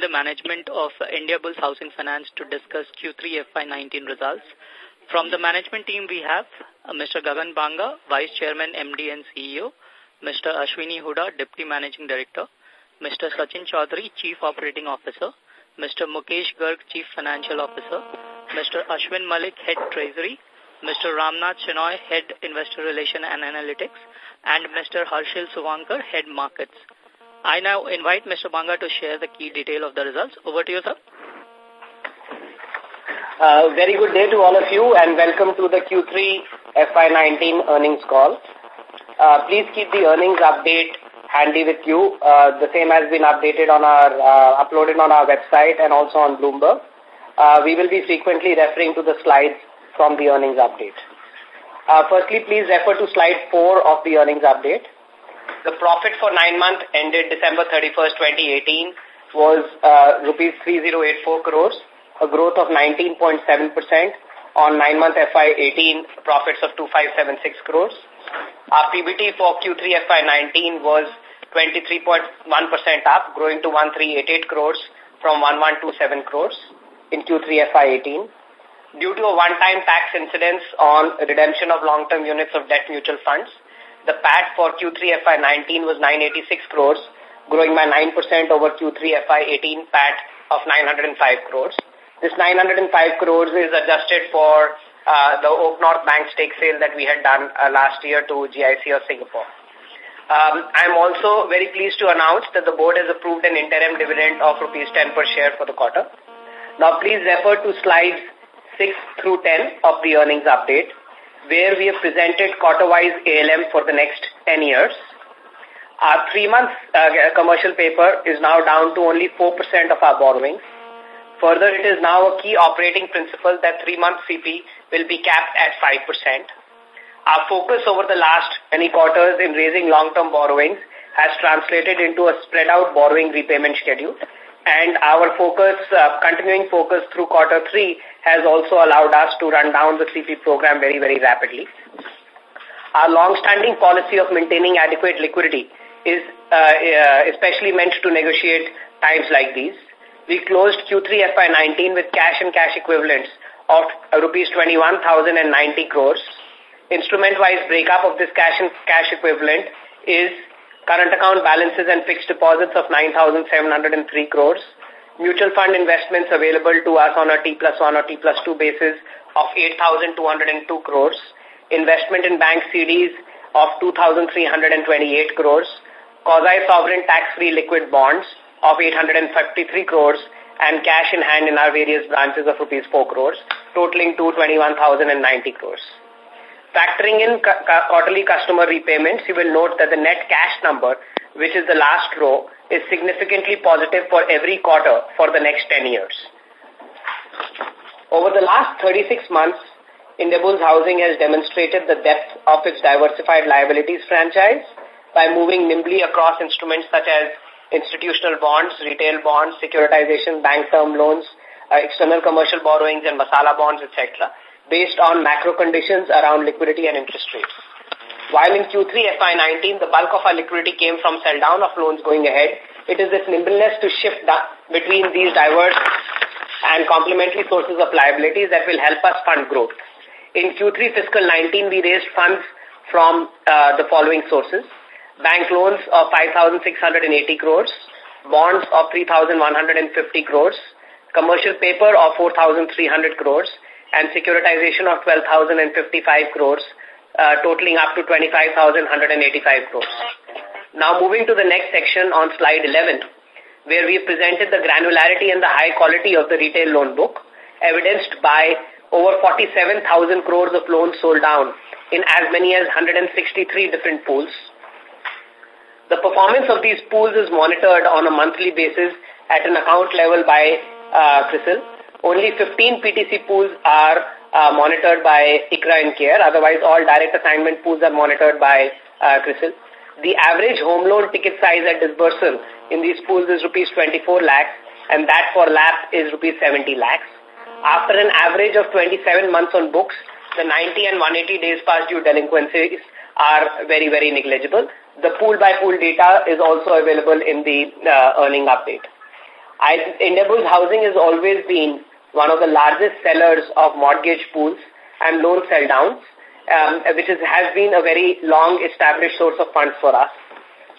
the management of Indiabulls Housing Finance to discuss Q3 FY19 results. From the management team, we have uh, Mr. Gagan Banga, Vice Chairman, MD and CEO, Mr. Ashwini Hooda, Deputy Managing Director, Mr. Sachin Chaudhary, Chief Operating Officer, Mr. Mukesh Garg, Chief Financial Officer, Mr. Ashwin Mallick, Head Treasury, Mr. Ramnath Shenoy, Head Investor Relation and Analytics, and Mr. Harshil Suvankar, Head Markets. I now invite Mr. Banga to share the key detail of the results. Over to you, sir. Uh, very good day to all of you and welcome to the Q3 FY19 earnings call. Uh, please keep the earnings update handy with you. Uh, the same has been updated on our, uh, uploaded on our website and also on Bloomberg. Uh, we will be frequently referring to the slides from the earnings update. Uh, firstly, please refer to slide 4 of the earnings update. The profit for nine months ended December 31st, 2018 was uh, rupees 3084 crores, a growth of 19.7% on nine-month FY18 profits of 2576 crores. Our PBT for Q3 FY19 was 23.1% up, growing to 1388 crores from 1127 crores in Q3 FY18 due to a one-time tax incidence on redemption of long-term units of debt mutual funds. The PAT for Q3 FY19 was 986 crores, growing by 9% over Q3 FY18 PAT of 905 crores. This 905 crores is adjusted for uh, the OakNorth Bank stake sale that we had done uh, last year to GIC of Singapore. Um, I'm also very pleased to announce that the board has approved an interim dividend of rupees 10 per share for the quarter. Now please refer to slides 6 through 10 of the earnings update, where we have presented quarter-wise ALM for the next 10 years. Our three-month uh, commercial paper is now down to only 4% of our borrowings. Further, it is now a key operating principle that three-month CP will be capped at 5%. Our focus over the last many quarters in raising long-term borrowings has translated into a spread-out borrowing repayment schedule and our focus, uh, continuing focus through quarter three has also allowed us to run down the CP program very, very rapidly. Our long-standing policy of maintaining adequate liquidity is uh, especially meant to negotiate times like these. We closed Q3 FY19 with cash and cash equivalents of rupees 21,090 crores. Instrument-wise breakup of this cash and cash equivalent is current account balances and fixed deposits of 9,703 crores, mutual fund investments available to us on a T plus 1 or T plus 2 basis of 8,202 crores, investment in bank CDs of 2,328 crores, quasi-sovereign tax-free liquid bonds of 853 crores, and cash in hand in our various branches of rupees 4 crores, totaling to 21,090 crores. Factoring in quarterly customer repayments, you will note that the net cash number, which is the last row, is significantly positive for every quarter for the next 10 years. Over the last 36 months, Indiabulls Housing has demonstrated the depth of its diversified liabilities franchise by moving nimbly across instruments such as institutional bonds, retail bonds, securitization, bank term loans, uh, external commercial borrowings and masala bonds, etc based on macro conditions around liquidity and interest rates. While in Q3 FY19, the bulk of our liquidity came from sell down of loans going ahead, it is this nimbleness to shift between these diverse and complementary sources of liabilities that will help us fund growth. In Q3 fiscal 19, we raised funds from uh, the following sources. Bank loans of 5,680 crores, bonds of 3,150 crores, commercial paper of 4,300 crores, and securitization of 12,055 crores, uh, totaling up to 25,185 crores. Now moving to the next section on slide 11, where we presented the granularity and the high quality of the retail loan book, evidenced by over 47,000 crores of loans sold down in as many as 163 different pools. The performance of these pools is monitored on a monthly basis at an account level by uh, CRISIL only 15 PTC pools are uh, monitored by ICRA and CARE. Otherwise, all direct assignment pools are monitored by uh, CRISIL. The average home loan ticket size at disbursal in these pools is rupees 24 lakhs and that for LAP is rupees 70 lakhs. After an average of 27 months on books, the 90 and 180 days past due delinquencies are very, very negligible. The pool by pool data is also available in the uh, earning update. I, Indiabulls Housing has always been one of the largest sellers of mortgage pools and loan sell downs, um, which is, has been a very long established source of funds for us.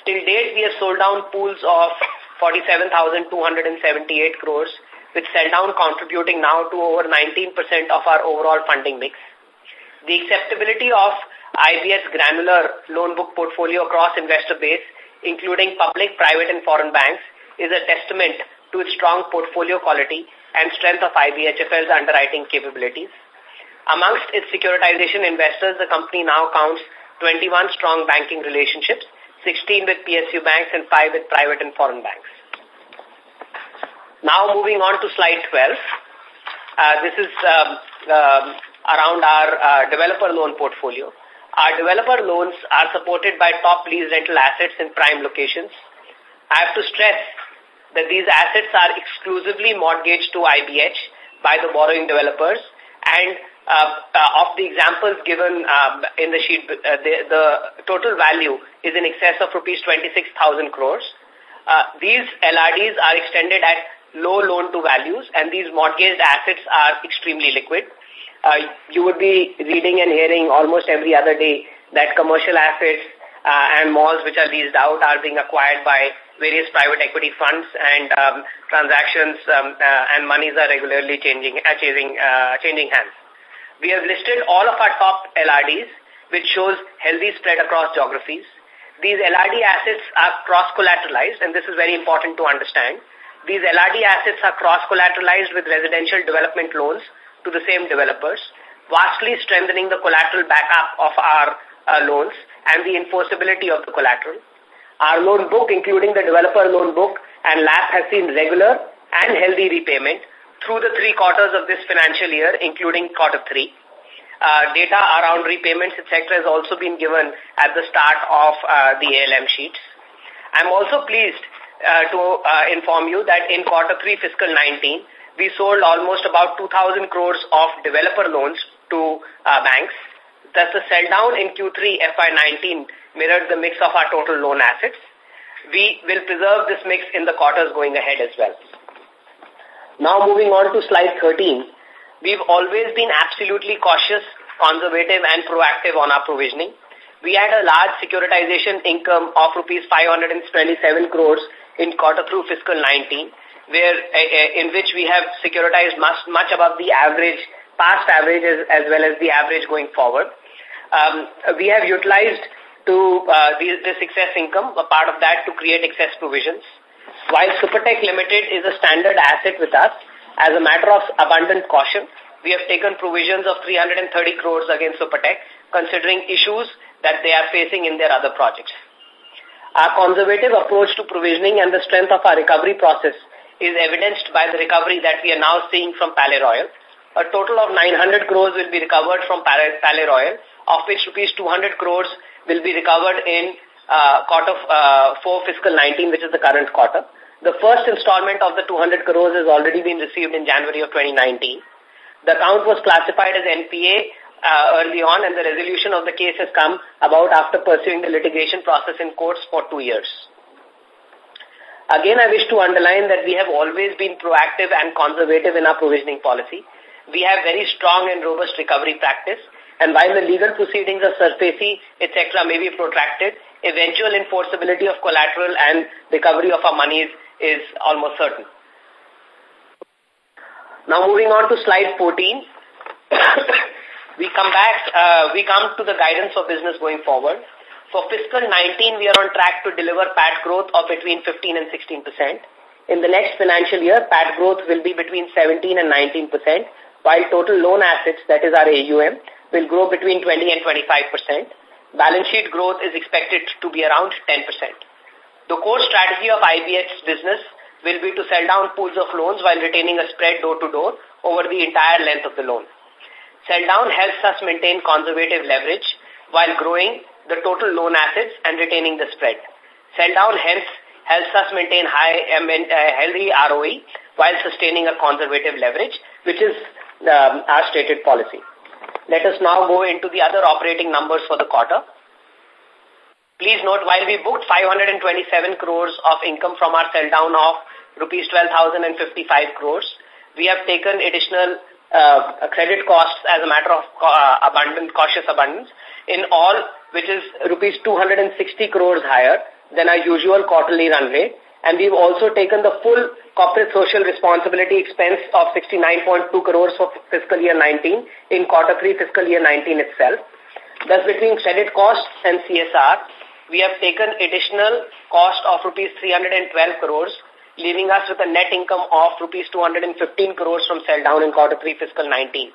Till date, we have sold down pools of 47,278 crores, with sell down contributing now to over 19% of our overall funding mix. The acceptability of IBS granular loan book portfolio across investor base, including public, private and foreign banks, is a testament to its strong portfolio quality and strength of IBHFL's underwriting capabilities. Amongst its securitization investors, the company now counts 21 strong banking relationships, 16 with PSU banks and 5 with private and foreign banks. Now moving on to slide 12. Uh, this is um, um, around our uh, developer loan portfolio. Our developer loans are supported by top lease rental assets in prime locations. I have to stress that these assets are exclusively mortgaged to IBH by the borrowing developers and uh, uh, of the examples given um, in the sheet, uh, the, the total value is in excess of rupees 26,000 crores. Uh, these LRDs are extended at low loan to values and these mortgaged assets are extremely liquid uh, you would be reading and hearing almost every other day that commercial assets uh, and malls which are leased out are being acquired by various private equity funds and um, transactions um, uh, and monies are regularly changing, uh, changing, uh, changing hands. We have listed all of our top LRDs, which shows healthy spread across geographies. These LRD assets are cross-collateralized, and this is very important to understand. These LRD assets are cross-collateralized with residential development loans to the same developers, vastly strengthening the collateral backup of our uh, loans and the enforceability of the collateral. Our loan book, including the developer loan book and LAP, has seen regular and healthy repayment through the three quarters of this financial year, including quarter three. Uh, data around repayments, etc., has also been given at the start of uh, the ALM sheets. I'm also pleased uh, to uh, inform you that in quarter three fiscal 19, we sold almost about 2,000 crores of developer loans to uh, banks. Thus, the sell down in Q3 FY19 mirrored the mix of our total loan assets. We will preserve this mix in the quarters going ahead as well. Now moving on to slide 13. We've always been absolutely cautious, conservative and proactive on our provisioning. We had a large securitization income of rupees 527 crores in quarter through fiscal 19 where uh, in which we have securitized much, much above the average, past average as, as well as the average going forward. Um, we have utilized to uh, the excess income, a part of that to create excess provisions. While Supertech Limited is a standard asset with us, as a matter of abundant caution, we have taken provisions of 330 crores against Supertech, considering issues that they are facing in their other projects. Our conservative approach to provisioning and the strength of our recovery process is evidenced by the recovery that we are now seeing from Palais Royale. A total of 900 crores will be recovered from Pale, Royal, of which rupees 200 crores will be recovered in uh, quarter uh, 4 fiscal 19, which is the current quarter. The first installment of the 200 crores has already been received in January of 2019. The account was classified as NPA uh, early on and the resolution of the case has come about after pursuing the litigation process in courts for two years. Again, I wish to underline that we have always been proactive and conservative in our provisioning policy. We have very strong and robust recovery practice, and while the legal proceedings of SARFAESI, etc. may be protracted, eventual enforceability of collateral and recovery of our monies is almost certain. Now moving on to slide 14, we come back, uh, we come to the guidance for business going forward. For fiscal 19, we are on track to deliver PAT growth of between 15 and 16 percent. In the next financial year, PAT growth will be between 17 and 19 percent, while total loan assets, that is our AUM, will grow between 20 and 25 percent. Balance sheet growth is expected to be around 10 percent. The core strategy of IBH's business will be to sell down pools of loans while retaining a spread door-to-door -door over the entire length of the loan. Sell down helps us maintain conservative leverage while growing the total loan assets and retaining the spread. Sell down hence helps us maintain high, uh healthy ROE while sustaining a conservative leverage, which is um, our stated policy. Let us now go into the other operating numbers for the quarter. Please note, while we booked 527 crores of income from our sell down of rupees 12,055 crores. We have taken additional uh, credit costs as a matter of uh, abundant, cautious abundance in all, which is rupees 260 crores higher than our usual quarterly run rate. And we've also taken the full corporate social responsibility expense of 69.2 crores for fiscal year 19 in quarter 3 fiscal year 19 itself. Thus, between credit costs and CSR, we have taken additional cost of rupees 312 crores, leaving us with a net income of rupees 215 crores from sell down in quarter 3 fiscal 19.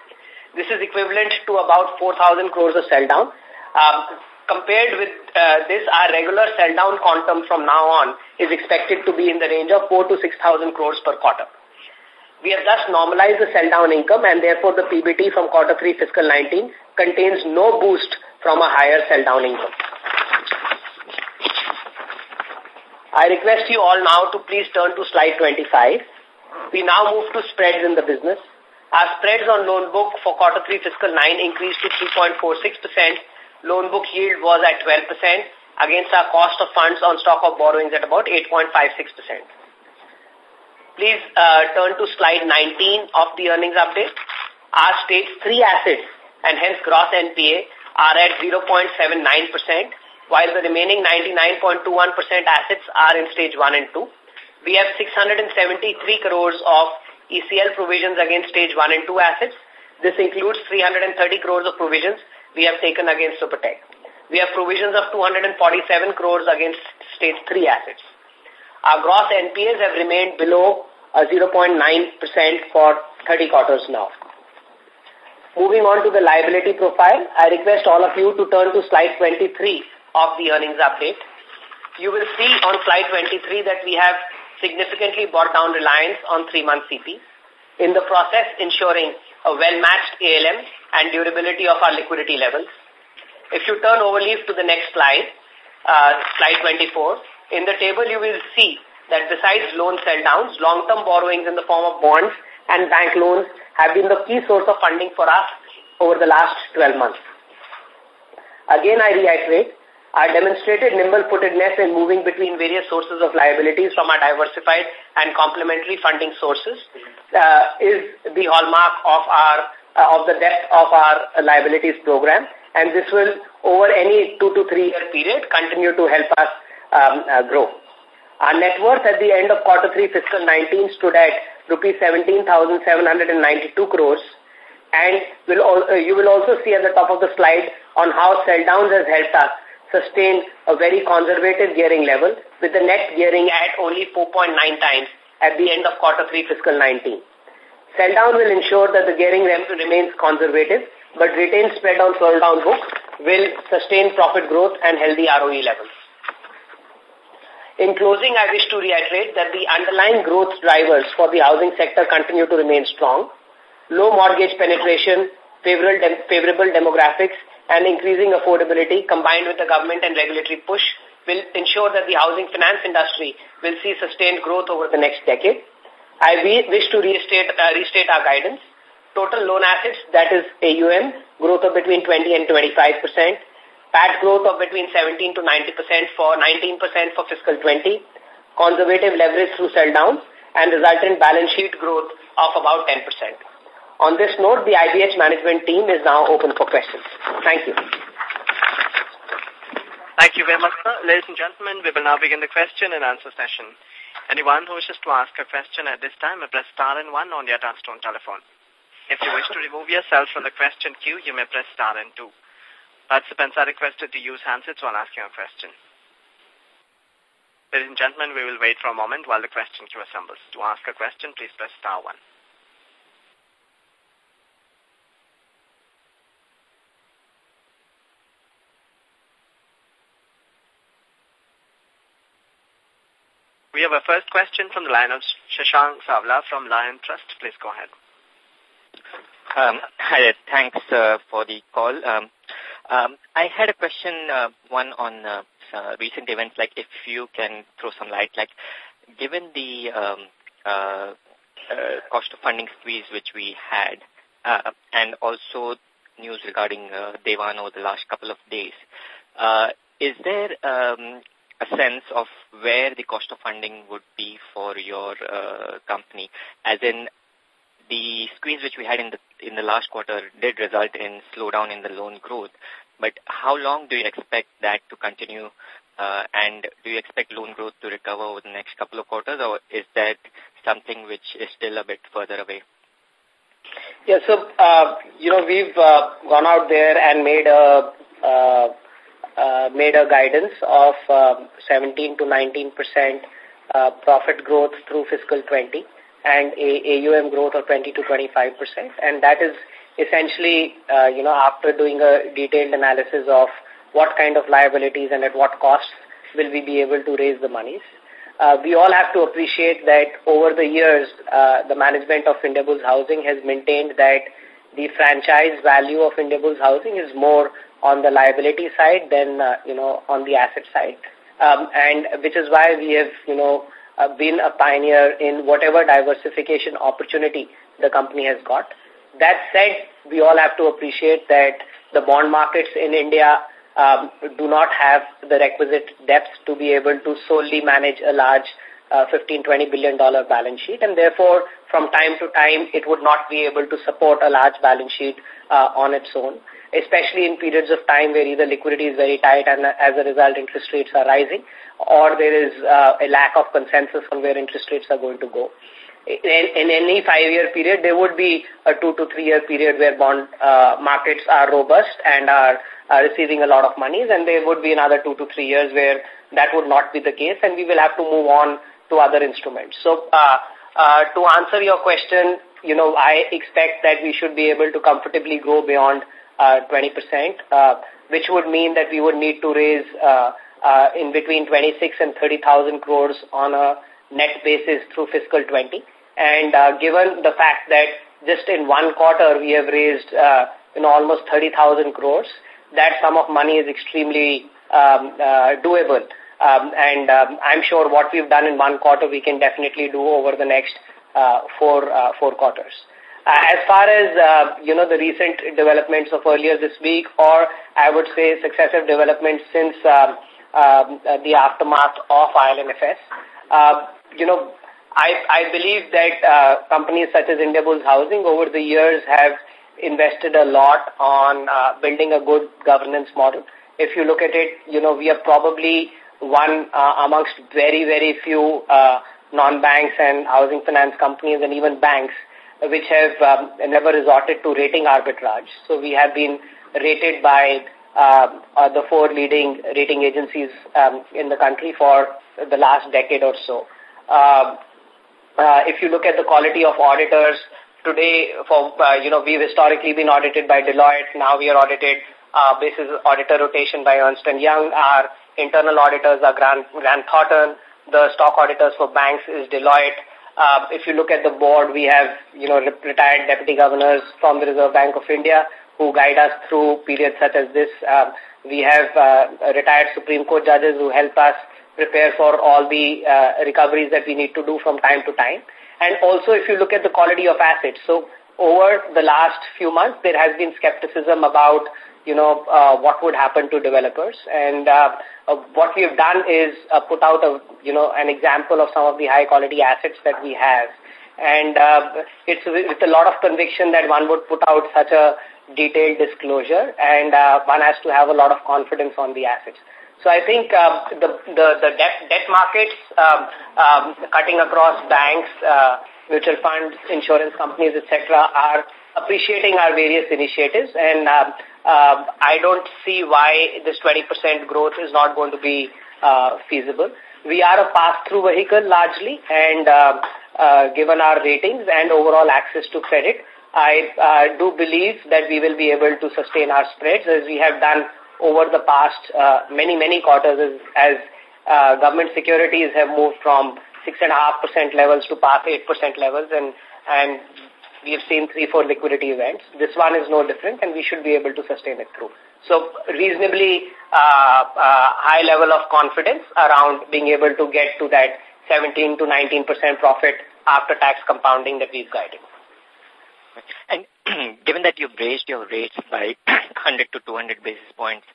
This is equivalent to about 4,000 crores of sell down. Um, compared with uh, this, our regular sell down quantum from now on is expected to be in the range of 4 to 6,000 crores per quarter. We have thus normalized the sell down income and therefore the PBT from quarter 3 fiscal 19 contains no boost from a higher sell down income. I request you all now to please turn to slide 25. We now move to spreads in the business. Our spreads on loan book for quarter 3 fiscal 9 increased to 3.46%. Loan book yield was at 12% against our cost of funds on stock of borrowings at about 8.56%. Please uh, turn to slide 19 of the earnings update. Our stage 3 assets and hence gross NPA are at 0.79%, while the remaining 99.21% assets are in stage 1 and 2. We have 673 crores of ECL provisions against stage 1 and 2 assets. This includes 330 crores of provisions we have taken against Supertech. We have provisions of 247 crores against stage 3 assets. Our gross NPAs have remained below uh, 0.9% for 30 quarters now. Moving on to the liability profile, I request all of you to turn to slide 23 of the earnings update. You will see on slide 23 that we have significantly brought down reliance on three-month CP, in the process ensuring a well-matched ALM and durability of our liquidity levels. If you turn overleaf to the next slide, uh, slide 24, in the table you will see that besides loan sell downs, long-term borrowings in the form of bonds and bank loans have been the key source of funding for us over the last 12 months. Again, I reiterate, our demonstrated nimble-footedness in moving between various sources of liabilities from our diversified and complementary funding sources uh, is the hallmark of our uh, of the depth of our liabilities program, and this will, over any two to three year period, continue to help us um, uh, grow. Our net worth at the end of quarter three fiscal 19 stood at rupees 17,792 crores. And will uh, you will also see at the top of the slide on how sell downs has helped us sustain a very conservative gearing level with the net gearing at only 4.9 times at the end of quarter 3 fiscal 19. Sell down will ensure that the gearing remains conservative, but retained spread on sell down book will sustain profit growth and healthy ROE levels. In closing, I wish to reiterate that the underlying growth drivers for the housing sector continue to remain strong. Low mortgage penetration, favorable, de favorable demographics, and increasing affordability combined with the government and regulatory push will ensure that the housing finance industry will see sustained growth over the next decade. I wish to restate, uh, restate our guidance. Total loan assets, that is AUM, growth of between 20 and 25 percent PAT growth of between 17 to 90% for 19% for fiscal 20, conservative leverage through sell down, and resultant balance sheet growth of about 10%. On this note, the IBH management team is now open for questions. Thank you. Thank you very much, sir. Ladies and gentlemen, we will now begin the question and answer session. Anyone who wishes to ask a question at this time may press star and one on your touchtone telephone. If you wish to remove yourself from the question queue, you may press star and two. Participants are requested to use handsets while asking a question. Ladies and gentlemen, we will wait for a moment while the question queue assembles. To ask a question, please press star one. Have a first question from the line of Shashank Savla from Liontrust. Please go ahead. Um, hi, thanks uh, for the call. Um, um, I had a question, uh, one on uh, uh, recent events, like if you can throw some light, like given the um, uh, uh, cost of funding squeeze which we had, uh, and also news regarding Dewan over the last couple of days, uh, is there um, a sense of where the cost of funding would be for your uh, company, as in the squeeze which we had in the in the last quarter did result in slowdown in the loan growth. But how long do you expect that to continue? Uh, and do you expect loan growth to recover over the next couple of quarters, or is that something which is still a bit further away? Yeah, so, uh, you know, we've gone out there and made a, uh, made a guidance of um, 17 to 19 percent uh, profit growth through fiscal 20 and a AUM growth of 20 to 25 percent, and that is essentially, uh, you know, after doing a detailed analysis of what kind of liabilities and at what costs will we be able to raise the monies. Uh, we all have to appreciate that over the years, uh, the management of Indiabulls Housing has maintained that the franchise value of Indiabulls Housing is more on the liability side than, uh, you know, on the asset side. Um, and which is why we have, you know, uh, been a pioneer in whatever diversification opportunity the company has got. That said, we all have to appreciate that the bond markets in India um, do not have the requisite depth to be able to solely manage a large uh, 15, 20 billion dollar balance sheet and therefore from time to time it would not be able to support a large balance sheet uh, on its own, especially in periods of time where either liquidity is very tight and as a result interest rates are rising or there is uh, a lack of consensus on where interest rates are going to go in, in any five-year period, there would be a two to three-year period where bond uh, markets are robust and are, are receiving a lot of monies, and there would be another two to three years where that would not be the case, and we will have to move on to other instruments. So, uh, uh, to answer your question, you know, I expect that we should be able to comfortably grow beyond uh, 20%, uh, which would mean that we would need to raise uh, uh, in between 26 and 30,000 crores on a net basis through fiscal 20. And uh, given the fact that just in one quarter we have raised uh, you know, almost 30,000 crores, that sum of money is extremely um, uh, doable. Um, and um, I'm sure what we've done in one quarter we can definitely do over the next uh, four, uh, four quarters. Uh, as far as, uh, you know, the recent developments of earlier this week, or I would say successive developments since um, uh, the aftermath of IL&FS, uh, you know, I, I believe that uh, companies such as Indiabulls Housing over the years have invested a lot on uh, building a good governance model. If you look at it, you know, we are probably one uh, amongst very, very few uh, non-banks and housing finance companies and even banks which have um, never resorted to rating arbitrage. So we have been rated by uh, uh, the four leading rating agencies um, in the country for the last decade or so. Uh, uh, if you look at the quality of auditors, today, for uh, you know, we've historically been audited by Deloitte. Now we are audited uh, basis auditor rotation by Ernst & Young. Our internal auditors are Grant, Grant Thornton. The stock auditors for banks is Deloitte. Uh, if you look at the board, we have, you know, retired deputy governors from the Reserve Bank of India who guide us through periods such as this. Um, we have uh, retired Supreme Court judges who help us prepare for all the uh, recoveries that we need to do from time to time. And also if you look at the quality of assets. So over the last few months, there has been skepticism about, you know, uh, what would happen to developers. And uh, uh, what we have done is uh, put out, a, you know, an example of some of the high quality assets that we have. And uh, it's with a lot of conviction that one would put out such a detailed disclosure and uh, one has to have a lot of confidence on the assets. So I think uh, the, the, the debt, debt markets um, um, cutting across banks, uh, mutual funds, insurance companies, etc., are appreciating our various initiatives. And uh, I don't see why this 20% growth is not going to be uh, feasible. We are a pass-through vehicle largely, and uh, uh, given our ratings and overall access to credit, I uh, do believe that we will be able to sustain our spreads as we have done over the past uh, many, many quarters as, as uh, government securities have moved from 6.5% levels to past 8% levels and, and we have seen three, four liquidity events. This one is no different and we should be able to sustain it through. So reasonably uh, uh, high level of confidence around being able to get to that 17 to 19% profit after tax compounding that we've guided. And given that you've raised your rates by 100 to 200 basis points,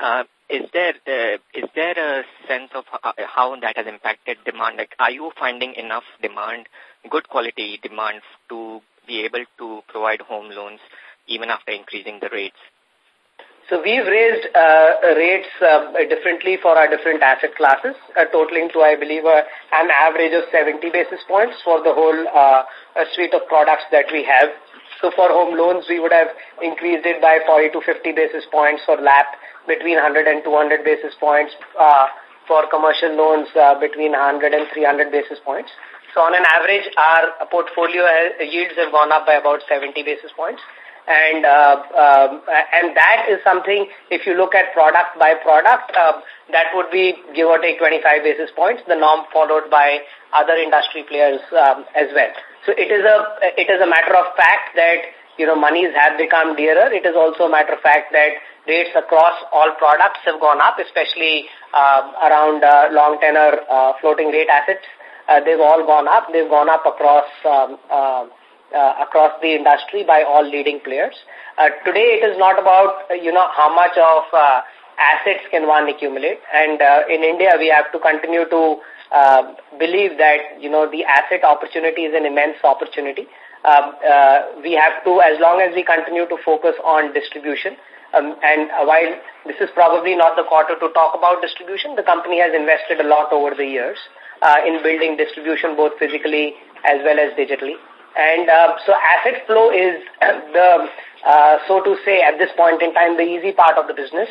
uh, is there uh, is there a sense of how that has impacted demand? Like, are you finding enough demand, good quality demand, to be able to provide home loans even after increasing the rates? So we've raised uh, rates uh, differently for our different asset classes, uh, totaling to, I believe, uh, an average of 70 basis points for the whole uh, suite of products that we have. So for home loans, we would have increased it by 40 to 50 basis points for LAP, between 100 and 200 basis points for commercial loans between 100 and 300 basis points. So on an average, our portfolio yields have gone up by about 70 basis points. And uh, um, and that is something, if you look at product by product, uh, that would be give or take 25 basis points, the norm followed by other industry players um, as well. So it is a it is a matter of fact that you know monies have become dearer. It is also a matter of fact that rates across all products have gone up, especially uh, around uh, long tenor uh, floating rate assets. Uh, they've all gone up. They've gone up across um, uh, uh, across the industry by all leading players. Uh, today, it is not about, uh, you know, how much of uh, assets can one accumulate. And uh, in India, we have to continue to uh, believe that, you know, the asset opportunity is an immense opportunity. Uh, uh, we have to, as long as we continue to focus on distribution, um, and while this is probably not the quarter to talk about distribution, the company has invested a lot over the years uh, in building distribution both physically as well as digitally. And uh, so asset flow is the, uh, so to say, at this point in time, the easy part of the business.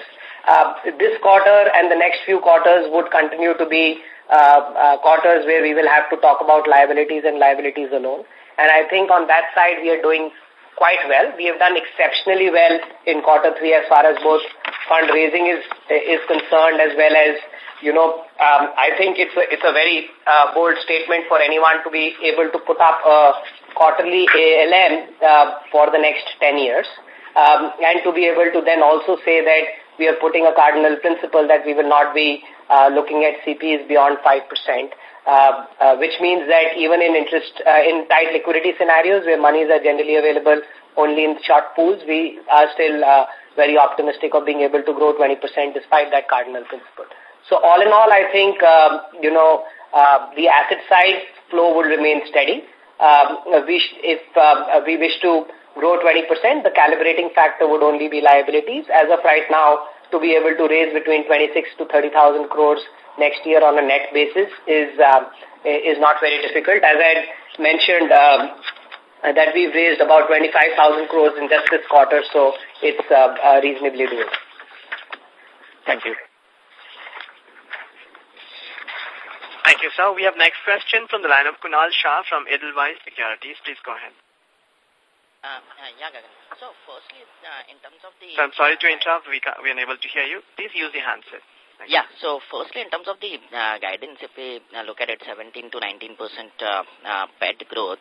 Uh, this quarter and the next few quarters would continue to be uh, uh, quarters where we will have to talk about liabilities and liabilities alone. And I think on that side, we are doing quite well. We have done exceptionally well in quarter three as far as both fundraising is is concerned as well as you know, um, I think it's a, it's a very uh, bold statement for anyone to be able to put up a quarterly ALM uh, for the next 10 years. Um, and to be able to then also say that we are putting a cardinal principle that we will not be uh, looking at CPs beyond 5%, uh, uh, which means that even in interest, uh, in tight liquidity scenarios where monies are generally available only in short pools, we are still uh, very optimistic of being able to grow 20% despite that cardinal principle. So all in all, I think, um, you know, uh, the asset side flow will remain steady um, we if um, we wish to grow 20%, the calibrating factor would only be liabilities. As of right now, to be able to raise between 26 to 30,000 crores next year on a net basis is um, is not very difficult. As I mentioned, um, that we've raised about 25,000 crores in just this quarter, so it's uh, uh, reasonably doable. Thank you. Thank you, sir. We have next question from the line of Kunal Shah from Edelweiss Securities. Please go ahead. Uh, uh, yeah, Gagan. So, firstly, uh, in terms of the... So I'm sorry to interrupt. We, can, we are unable to hear you. Please use the handset. Yeah, so firstly, in terms of the uh, guidance, if we uh, look at it, 17 to 19% uh, uh, PAT growth.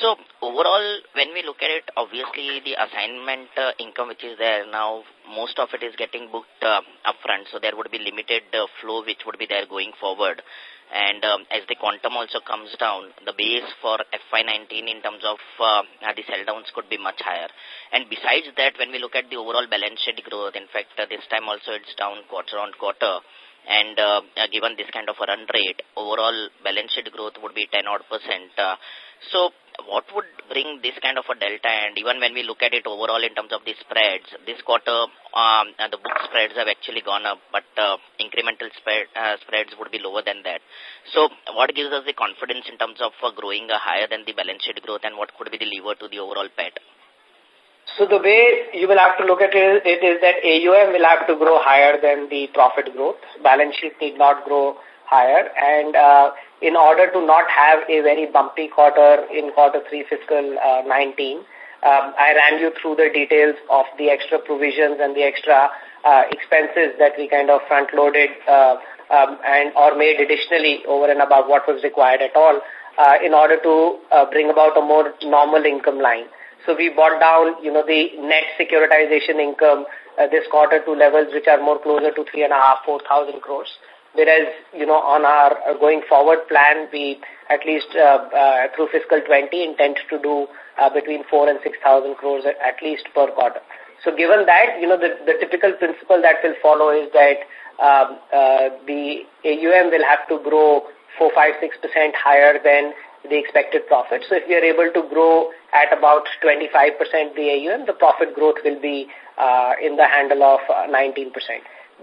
So overall, when we look at it, obviously the assignment uh, income which is there now, most of it is getting booked uh, upfront. So there would be limited uh, flow which would be there going forward. And um, as the quantum also comes down, the base for FY19 in terms of uh, the sell downs could be much higher. And besides that, when we look at the overall balance sheet growth, in fact, uh, this time also it's down quarter on quarter. And uh, given this kind of a run rate, overall balance sheet growth would be 10 odd percent. Uh, so what would bring this kind of a delta? And even when we look at it overall in terms of the spreads, this quarter um, the book spreads have actually gone up, but uh, incremental spread, uh, spreads would be lower than that. So what gives us the confidence in terms of uh, growing uh, higher than the balance sheet growth and what could be the lever to the overall PAT? So the way you will have to look at it, it is that AUM will have to grow higher than the profit growth. Balance sheet need not grow higher. And uh, in order to not have a very bumpy quarter in quarter three fiscal uh, 19, um, I ran you through the details of the extra provisions and the extra uh, expenses that we kind of front-loaded uh, um, and or made additionally over and above what was required at all uh, in order to uh, bring about a more normal income line. So we brought down, you know, the net securitization income uh, this quarter to levels which are more closer to three and a half, four thousand crores. Whereas, you know, on our going forward plan, we at least uh, uh, through fiscal 20 intend to do uh, between four and 6,000 crores at least per quarter. So given that, you know, the, the typical principle that will follow is that um, uh, the AUM will have to grow 4, 5, 6% higher than the expected profit. So if we are able to grow at about 25% the AUM, the profit growth will be uh, in the handle of uh, 19%.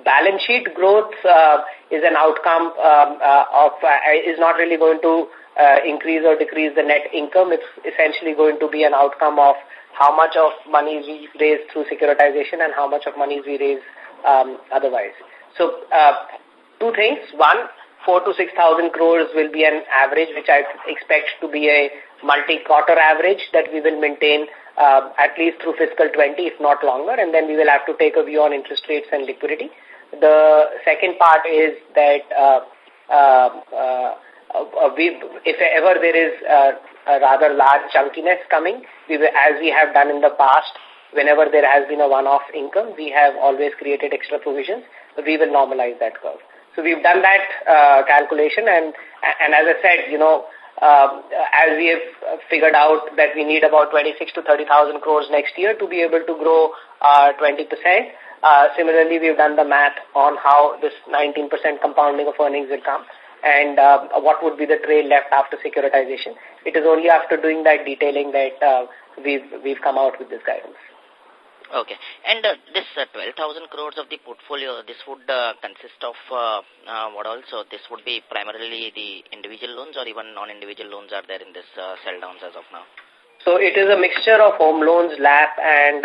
Balance sheet growth uh, is an outcome um, uh, of, uh, is not really going to uh, increase or decrease the net income. It's essentially going to be an outcome of how much of money we raise through securitization and how much of money we raise um, otherwise. So, uh, two things. One, four to 6,000 crores will be an average, which I expect to be a multi-quarter average that we will maintain uh, at least through fiscal 20, if not longer, and then we will have to take a view on interest rates and liquidity. The second part is that uh, uh, uh, uh we, if ever there is a rather large chunkiness coming, we will, as we have done in the past, whenever there has been a one-off income, we have always created extra provisions. We will normalize that curve. So we've done that uh, calculation, and and as I said, you know, uh, as we have figured out that we need about 26 to 30,000 crores next year to be able to grow uh, 20%. Uh, similarly, we've done the math on how this 19% compounding of earnings will come and uh, what would be the trail left after securitization. It is only after doing that detailing that uh, we've, we've come out with this guidance. Okay. And uh, this uh, 12,000 crores of the portfolio, this would uh, consist of uh, uh, what also? This would be primarily the individual loans or even non-individual loans are there in this uh, sell downs as of now? So it is a mixture of home loans, LAP and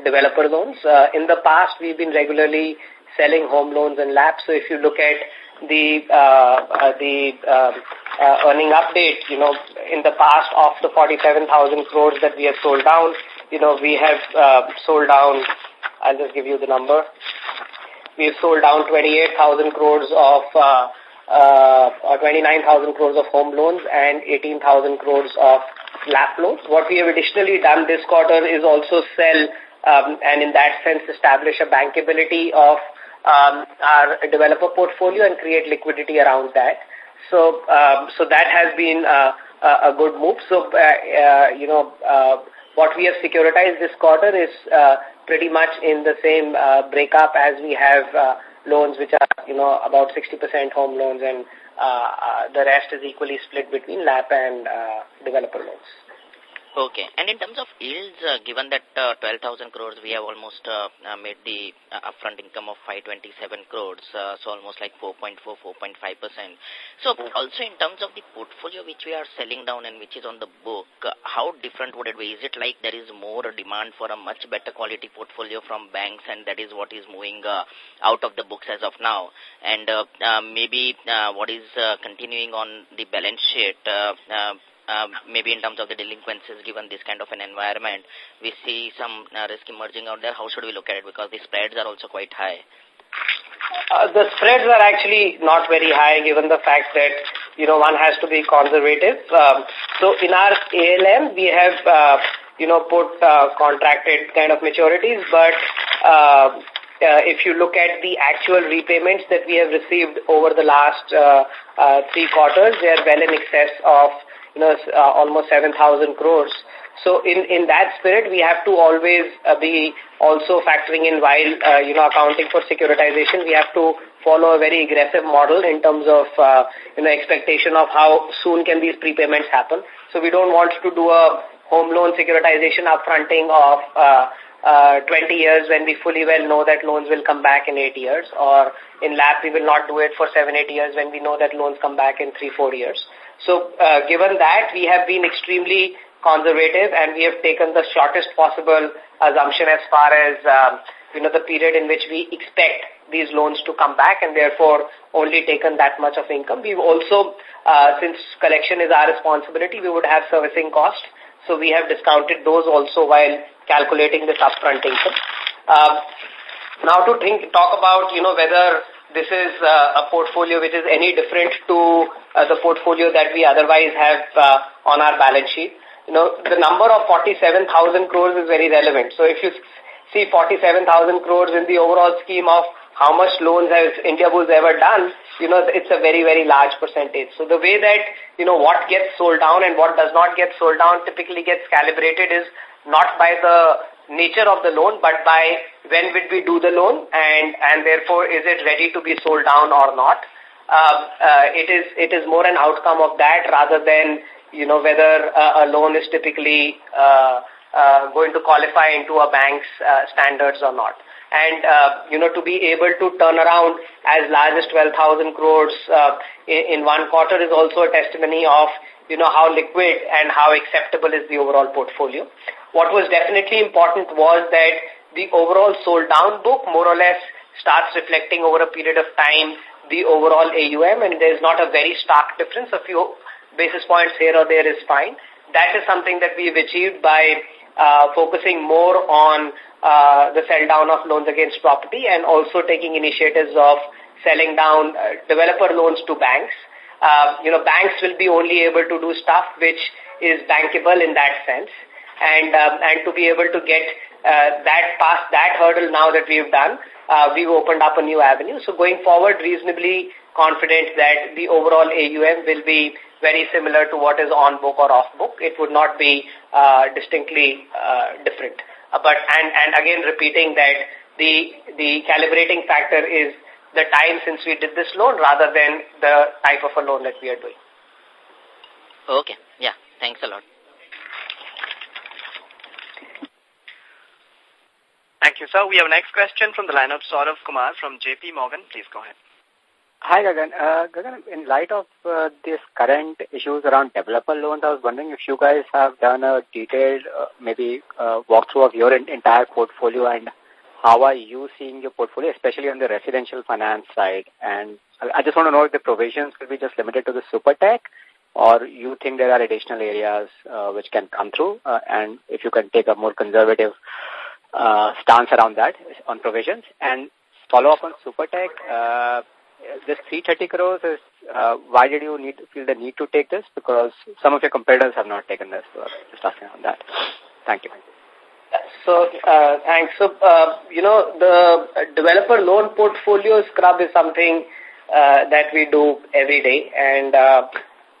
developer loans. In the past, we've been regularly selling home loans and LAP. So if you look at the uh, uh, the uh, uh, earning update, you know, in the past of the 47,000 crores that we have sold down, you know, we have uh, sold down, I'll just give you the number. We have sold down 28,000 crores of, uh, uh, 29,000 crores of home loans and 18,000 crores of LAP loans. What we have additionally done this quarter is also sell um, and in that sense establish a bankability of um, our developer portfolio and create liquidity around that. So, um, so that has been uh, a good move. So, uh, uh, you know, uh, what we have securitized this quarter is uh, pretty much in the same uh, breakup as we have uh, loans which are, you know, about 60% home loans and uh, uh, the rest is equally split between LAP and uh, developer loans. Okay. And in terms of yields, uh, given that uh, 12,000 crores, we have almost uh, uh, made the uh, upfront income of 527 crores, uh, so almost like 4.4, 4.5%. So also in terms of the portfolio which we are selling down and which is on the book, uh, how different would it be? Is it like there is more demand for a much better quality portfolio from banks and that is what is moving uh, out of the books as of now? And uh, uh, maybe uh, what is uh, continuing on the balance sheet, uh, uh, um, maybe in terms of the delinquencies given this kind of an environment, we see some uh, risk emerging out there. How should we look at it? Because the spreads are also quite high. Uh, the spreads are actually not very high given the fact that, you know, one has to be conservative. Um, so in our ALM, we have, uh, you know, put uh, contracted kind of maturities, but uh, uh, if you look at the actual repayments that we have received over the last uh, uh, three quarters, they are well in excess of you know, uh, almost 7,000 crores. So in, in that spirit, we have to always uh, be also factoring in while, uh, you know, accounting for securitization, we have to follow a very aggressive model in terms of, uh, you know, expectation of how soon can these prepayments happen. So we don't want to do a home loan securitization upfronting of uh, uh, 20 years when we fully well know that loans will come back in 8 years or in LAP we will not do it for 7, 8 years when we know that loans come back in 3, 4 years. So uh, given that, we have been extremely conservative and we have taken the shortest possible assumption as far as um, you know the period in which we expect these loans to come back and therefore only taken that much of income. We've also, uh, since collection is our responsibility, we would have servicing costs. So we have discounted those also while calculating this upfront income. Um, now to think, talk about, you know, whether this is uh, a portfolio which is any different to uh, the portfolio that we otherwise have uh, on our balance sheet. You know, the number of 47,000 crores is very relevant. So if you see 47,000 crores in the overall scheme of how much loans has Indiabulls ever done, you know, it's a very, very large percentage. So the way that, you know, what gets sold down and what does not get sold down typically gets calibrated is not by the nature of the loan, but by when would we do the loan and, and therefore is it ready to be sold down or not. Uh, uh, it is it is more an outcome of that rather than you know whether uh, a loan is typically uh, uh, going to qualify into a bank's uh, standards or not. And, uh, you know, to be able to turn around as large as 12,000 crores uh, in, in one quarter is also a testimony of, you know, how liquid and how acceptable is the overall portfolio. What was definitely important was that the overall sold down book more or less starts reflecting over a period of time the overall AUM and there's not a very stark difference. A few basis points here or there is fine. That is something that we've achieved by uh, focusing more on uh, the sell down of loans against property and also taking initiatives of selling down uh, developer loans to banks. Uh, you know, banks will be only able to do stuff which is bankable in that sense. And, um, and to be able to get uh, that past that hurdle now that we've done, uh, we've opened up a new avenue. So going forward, reasonably confident that the overall AUM will be very similar to what is on book or off book. It would not be uh, distinctly uh, different. Uh, but and and again repeating that the the calibrating factor is the time since we did this loan rather than the type of a loan that we are doing. Okay. Yeah. Thanks a lot. Thank you, sir. We have next question from the line of Saurav Kumar from JP Morgan. Please go ahead. Hi, Gagan. Uh, Gagan, in light of uh, this current issues around developer loans, I was wondering if you guys have done a detailed, uh, maybe, walkthrough of your entire portfolio and how are you seeing your portfolio, especially on the residential finance side? And I just want to know if the provisions will be just limited to the Supertech or you think there are additional areas which can come through and if you can take a more conservative uh, stance around that on provisions. And follow up on Supertech, uh, this 330 crores is, uh, why did you need to feel the need to take this? Because some of your competitors have not taken this. So just asking on that. Thank you. So, uh, thanks. So, uh, you know, the developer loan portfolio scrub is something uh, that we do every day and uh,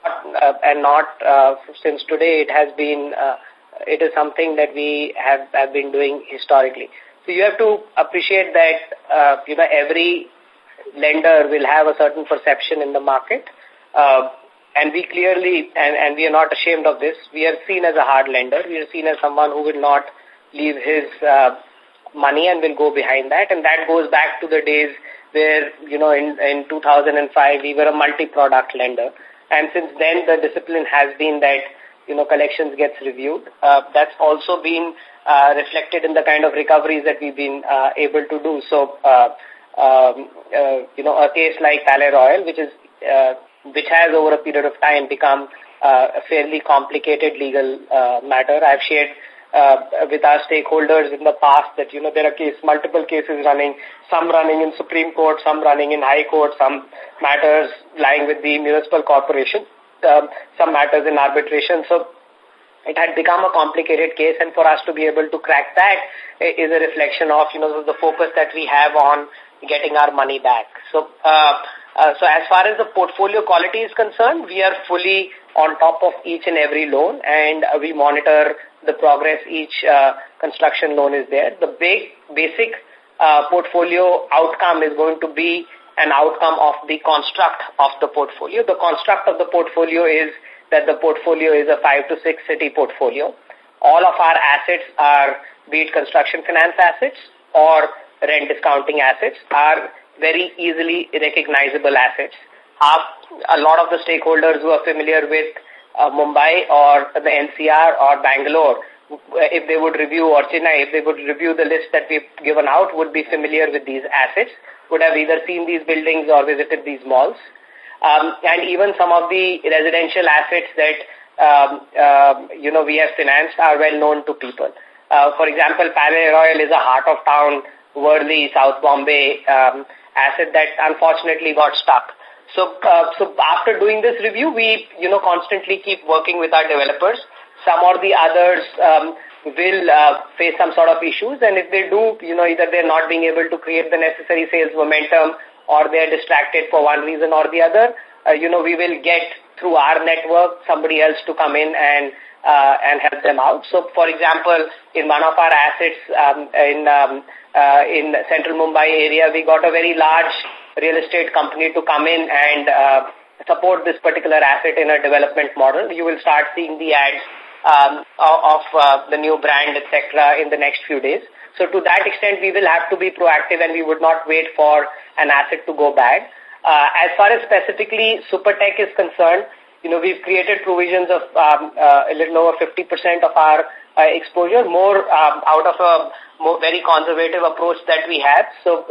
uh, and not uh, since today it has been uh, it is something that we have, have been doing historically. So you have to appreciate that uh, you know every lender will have a certain perception in the market. Uh, and we clearly, and, and we are not ashamed of this, we are seen as a hard lender. We are seen as someone who will not leave his uh, money and will go behind that. And that goes back to the days where, you know, in, in 2005, we were a multi-product lender. And since then, the discipline has been that, you know, collections gets reviewed. Uh, that's also been uh, reflected in the kind of recoveries that we've been uh, able to do. So, uh, um, uh, you know, a case like Palais Royale, which is, uh, which has over a period of time become uh, a fairly complicated legal uh, matter. I've shared uh, with our stakeholders in the past that, you know, there are case, multiple cases running, some running in Supreme Court, some running in High Court, some matters lying with the municipal corporation, um, some matters in arbitration. So it had become a complicated case and for us to be able to crack that is a reflection of, you know, the focus that we have on getting our money back. So, uh, uh, so as far as the portfolio quality is concerned, we are fully on top of each and every loan and uh, we monitor the progress each uh, construction loan is there. The big, basic uh, portfolio outcome is going to be an outcome of the construct of the portfolio. The construct of the portfolio is that the portfolio is a five to six city portfolio. All of our assets are, be it construction finance assets or rent discounting assets are very easily recognizable assets. a lot of the stakeholders who are familiar with uh, Mumbai or the NCR or Bangalore, if they would review, or Chennai, if they would review the list that we've given out, would be familiar with these assets, would have either seen these buildings or visited these malls. Um, and even some of the residential assets that, um, uh, you know, we have financed are well known to people. Uh, for example, Palais Royale is a heart of town Worli, South Bombay um, asset that unfortunately got stuck. So, uh, so after doing this review, we, you know, constantly keep working with our developers. Some or the others um, will uh, face some sort of issues, and if they do, you know, either they're not being able to create the necessary sales momentum or they're distracted for one reason or the other, uh, you know, we will get through our network somebody else to come in and uh, and help them out. So, for example, in one of our assets um, in um, uh, in central Mumbai area, we got a very large real estate company to come in and uh, support this particular asset in a development model. You will start seeing the ads um, of uh, the new brand, etc., in the next few days. So to that extent, we will have to be proactive and we would not wait for an asset to go bad. Uh, as far as specifically Supertech is concerned, you know, we've created provisions of um, uh, a little over 50% of our uh, exposure, more um, out of a more very conservative approach that we have. So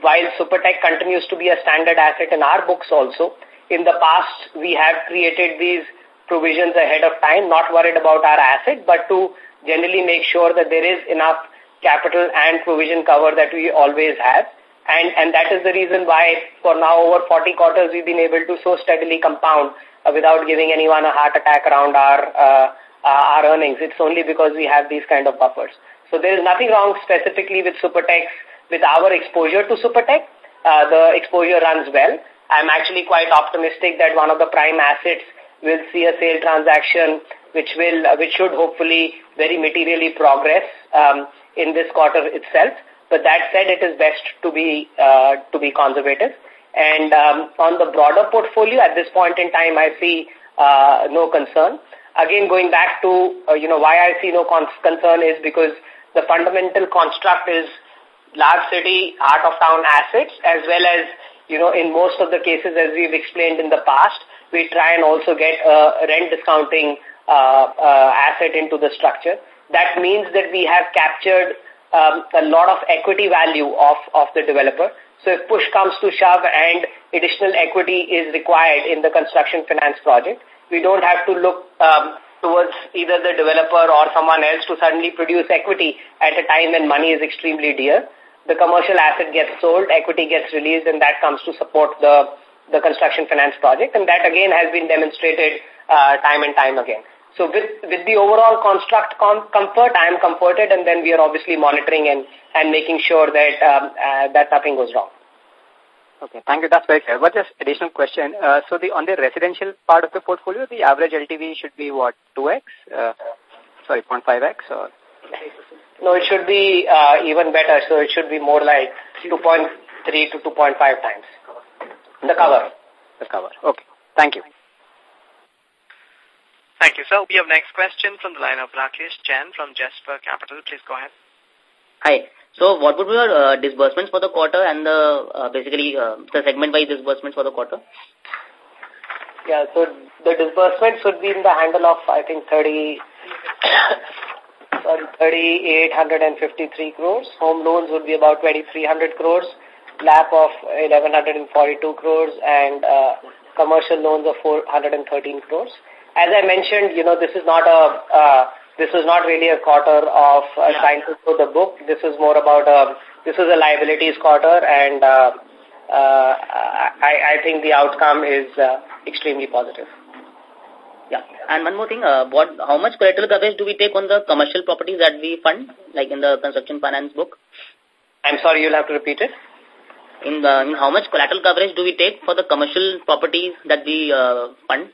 while Supertech continues to be a standard asset in our books also, in the past we have created these provisions ahead of time, not worried about our asset, but to generally make sure that there is enough capital and provision cover that we always have. And, and that is the reason why for now over 40 quarters we've been able to so steadily compound uh, without giving anyone a heart attack around our, uh, uh, our earnings. It's only because we have these kind of buffers. So there is nothing wrong specifically with Supertech, with our exposure to Supertech. Uh, the exposure runs well. I'm actually quite optimistic that one of the prime assets will see a sale transaction which will, uh, which should hopefully very materially progress. Um, in this quarter itself. But that said, it is best to be uh, to be conservative. And um, on the broader portfolio, at this point in time, I see uh, no concern. Again, going back to, you know, why I see no concern is because the fundamental construct is large city, out of town assets, as well as, you know, in most of the cases, as we've explained in the past, we try and also get a rent discounting uh, uh, asset into the structure that means that we have captured um, a lot of equity value of, of the developer. So if push comes to shove and additional equity is required in the construction finance project, we don't have to look um, towards either the developer or someone else to suddenly produce equity at a time when money is extremely dear. The commercial asset gets sold, equity gets released, and that comes to support the, the construction finance project. And that again has been demonstrated uh, time and time again. So with, with the overall construct com comfort, I am comforted and then we are obviously monitoring and, and making sure that, um, uh, that nothing goes wrong. Okay, thank you. That's very clear. But just additional question. Uh, so the on the residential part of the portfolio, the average LTV should be what, 2x? Uh, sorry, 0.5x or? No, it should be uh, even better. So it should be more like 2.3 to 2.5 times. The cover. The cover. Okay. Thank you. Thank you, sir. We have next question from the line of Rakesh Chan from Jasper Capital. Please go ahead. Hi. So what would be your uh, disbursements for the quarter and the uh, basically uh, the segment-wise disbursements for the quarter? Yeah, so the disbursements would be in the handle of, I think, 30, sorry, 3,853 crores. Home loans would be about 2,300 crores. LAP of 1,142 crores and uh, commercial loans of 413 crores as I mentioned, you know, this is not a, uh, this is not really a quarter of uh, yeah. trying to grow the book. This is more about a, this is a liabilities quarter and uh, uh, I, I think the outcome is uh, extremely positive. Yeah. And one more thing, uh, what, how much collateral coverage do we take on the commercial properties that we fund, like in the construction finance book? I'm sorry, you'll have to repeat it. In, the, in how much collateral coverage do we take for the commercial properties that we uh, fund?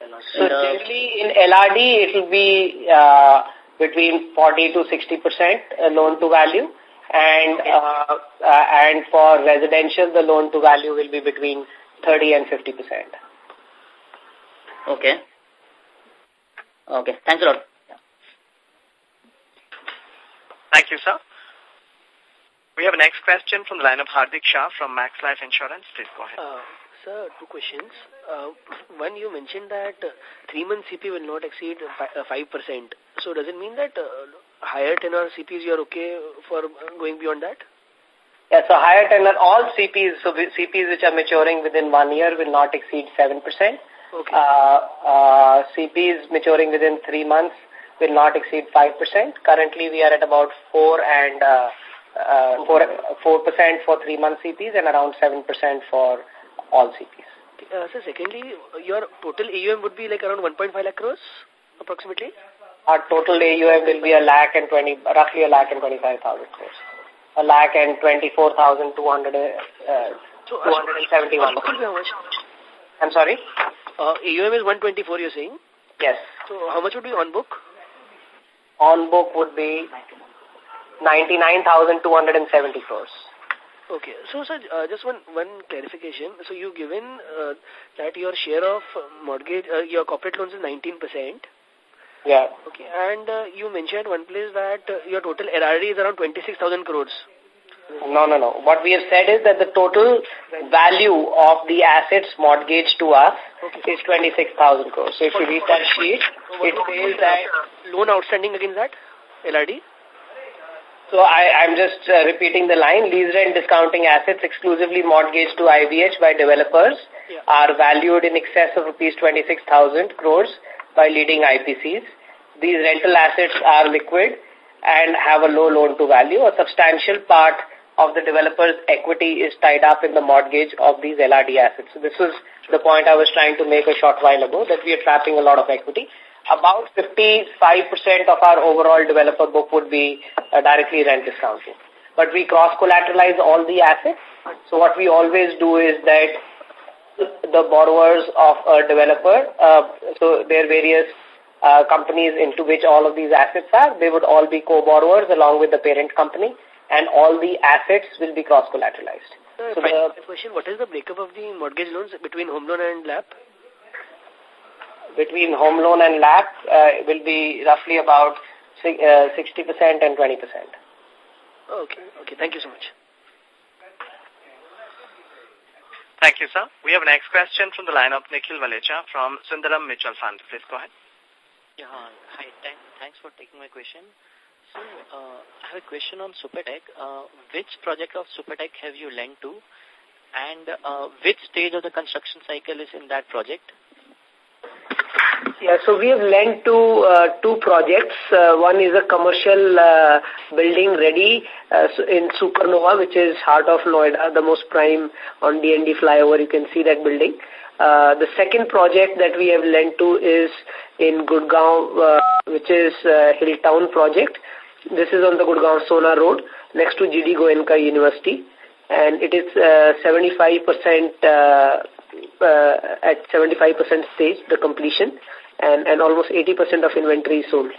So generally in LRD it will be uh, between 40 to 60 percent uh, loan to value, and uh, uh, and for residential the loan to value will be between 30 and 50 percent. Okay. Okay. Thanks a lot. Thank you, sir. We have a next question from the line of Hardik Shah from Max Life Insurance. Please go ahead. Uh, Sir, two questions. Uh, one, you mentioned that uh, three-month CP will not exceed 5%. Uh, so does it mean that uh, higher tenor CPs you are okay for going beyond that? Yeah, so higher tenor, all CPs, so CPs which are maturing within one year will not exceed 7%. Okay. Uh, uh, CPs maturing within three months will not exceed 5%. Currently, we are at about 4 and uh, uh, 4, 4% for three-month CPs and around 7% for all CPs. Uh, so secondly, your total AUM would be like around 1.5 lakh crores, approximately? Our total AUM will be a lakh and 20, roughly a lakh and 25,000 crores. A lakh and 24,200, uh, so, 271 uh, how much? I'm sorry? Uh, AUM is 124, you're saying? Yes. So how much would be on book? On book would be 99,270 crores. Okay. So, sir, uh, just one, one clarification. So, you given uh, that your share of mortgage, uh, your corporate loans is 19%. Yeah. Okay. And uh, you mentioned one place that uh, your total LRD is around 26,000 crores. No, no, no. What we have said is that the total value of the assets mortgaged to us okay. is 26,000 crores. So if you read that sheet, it says that... Loan outstanding against that, LRD? So I, I'm just uh, repeating the line. Lease rent discounting assets exclusively mortgaged to IBH by developers yeah. are valued in excess of rupees 26,000 crores by leading IPCs. These rental assets are liquid and have a low loan to value. A substantial part of the developer's equity is tied up in the mortgage of these LRD assets. So this was the point I was trying to make a short while ago, that we are trapping a lot of equity about 55% of our overall developer book would be uh, directly rent discounting. But we cross-collateralize all the assets. So what we always do is that the borrowers of a developer, uh, so there are various uh, companies into which all of these assets are, they would all be co-borrowers along with the parent company and all the assets will be cross-collateralized. So the question, what is the breakup of the mortgage loans between home loan and LAP? Between home loan and LAP uh, will be roughly about 60% uh, and 20%. Okay. Okay. Thank you so much. Thank you, sir. We have a next question from the line of Nikhil Valecha from Sundaram Mutual Fund. Please go ahead. Yeah, hi. Thanks for taking my question. So, uh, I have a question on Supertech. Uh, which project of Supertech have you lent to? And uh, which stage of the construction cycle is in that project? Yeah, so we have lent to uh, two projects. Uh, one is a commercial uh, building ready uh, in Supernova, which is heart of Noida, the most prime on DND flyover. You can see that building. Uh, the second project that we have lent to is in Gurgaon, uh, which is Hilltown project. This is on the Gurgaon Sohna Road, next to GD Goenka University. And it is uh, 75% uh, uh, at 75% stage, the completion and, and almost 80% of inventory sold.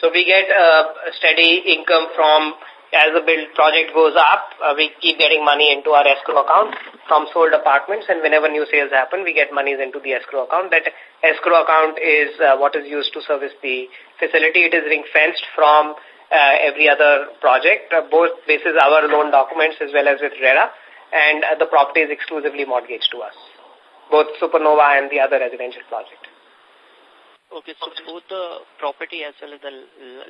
So we get a steady income from, as the build project goes up, uh, we keep getting money into our escrow account from sold apartments and whenever new sales happen, we get monies into the escrow account. That escrow account is uh, what is used to service the facility. It is ring-fenced from uh, every other project, uh, both basis our loan documents as well as with RERA, and uh, the property is exclusively mortgaged to us both Supernova and the other residential project. Okay, so both the property as well as the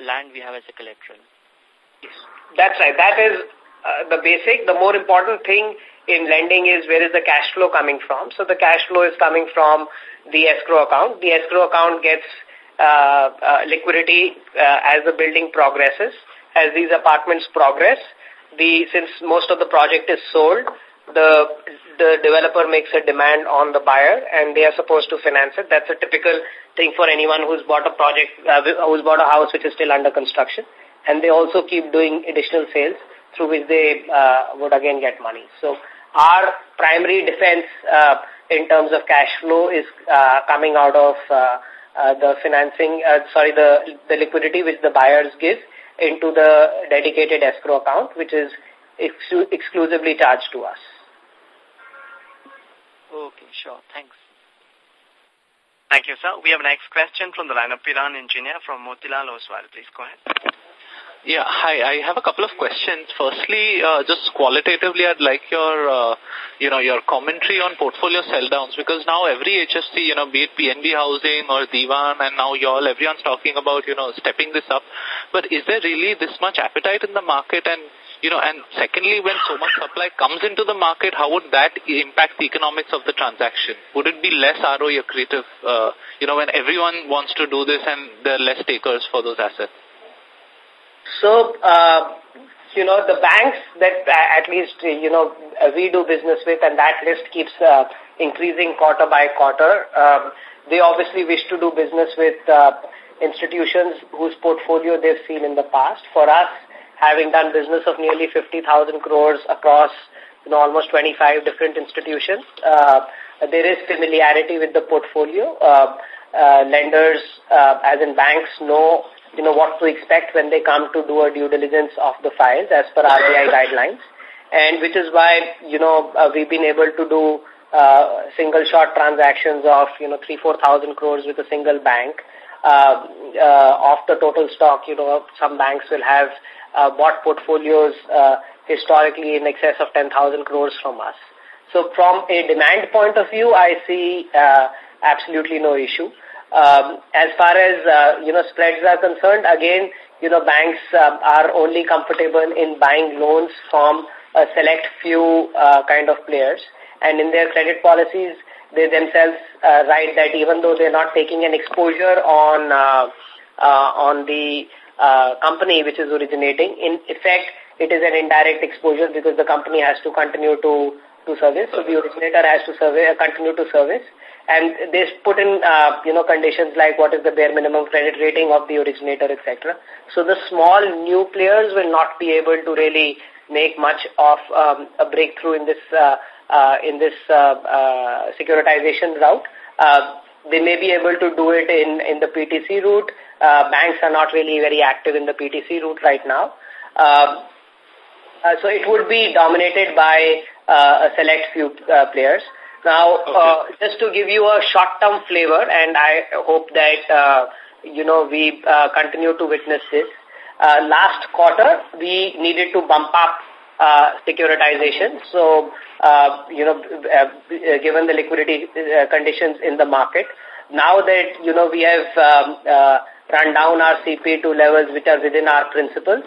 land we have as a collateral. Yes, that's right. That is uh, the basic. The more important thing in lending is where is the cash flow coming from. So the cash flow is coming from the escrow account. The escrow account gets uh, uh, liquidity uh, as the building progresses. As these apartments progress, the since most of the project is sold, the the developer makes a demand on the buyer and they are supposed to finance it. That's a typical thing for anyone who's bought a project, uh, who's bought a house which is still under construction. And they also keep doing additional sales through which they uh, would again get money. So our primary defense uh, in terms of cash flow is uh, coming out of uh, uh, the financing, uh, sorry, the, the liquidity which the buyers give into the dedicated escrow account, which is exclusively charged to us. Okay, sure. Thanks. Thank you, sir. We have next question from the line of Piran Engineer from Motilal Oswal. Please go ahead. Yeah, hi. I have a couple of questions. Firstly, uh, just qualitatively, I'd like your, uh, you know, your commentary on portfolio sell downs because now every HFC, you know, be it PNB Housing or Dewan, and now y'all, everyone's talking about, you know, stepping this up. But is there really this much appetite in the market and you know, and secondly, when so much supply comes into the market, how would that impact the economics of the transaction? Would it be less ROE accretive, uh, you know, when everyone wants to do this and there are less takers for those assets? So, uh, you know, the banks that uh, at least, you know, we do business with and that list keeps uh, increasing quarter by quarter. Um, they obviously wish to do business with uh, institutions whose portfolio they've seen in the past. For us, having done business of nearly 50,000 crores across you know, almost 25 different institutions. Uh, there is familiarity with the portfolio. Uh, uh, lenders, uh, as in banks, know you know what to expect when they come to do a due diligence of the files as per RBI guidelines, and which is why you know uh, we've been able to do uh, single shot transactions of you know three four thousand crores with a single bank. Uh, uh, of the total stock, you know, some banks will have uh, bought portfolios uh, historically in excess of 10,000 crores from us. So from a demand point of view, I see uh, absolutely no issue. Um, as far as, uh, you know, spreads are concerned, again, you know, banks uh, are only comfortable in buying loans from a select few uh, kind of players. And in their credit policies, they themselves uh, write that even though they're not taking an exposure on, uh, uh, on the uh, company which is originating, in effect, it is an indirect exposure because the company has to continue to, to service. So the originator has to survey, uh, continue to service and they put in, uh, you know, conditions like what is the bare minimum credit rating of the originator, etc. So the small new players will not be able to really make much of um, a breakthrough in this uh, uh, in this uh, uh, securitization route. Uh, they may be able to do it in in the PTC route. Uh, banks are not really very active in the PTC route right now. Uh, uh, so it would be dominated by uh, a select few uh, players. Now, uh, just to give you a short-term flavor, and I hope that, uh, you know, we uh, continue to witness this. Uh, last quarter, we needed to bump up uh, securitization. So, uh, you know, uh, given the liquidity uh, conditions in the market, now that, you know, we have um, uh, run down our CP to levels which are within our principles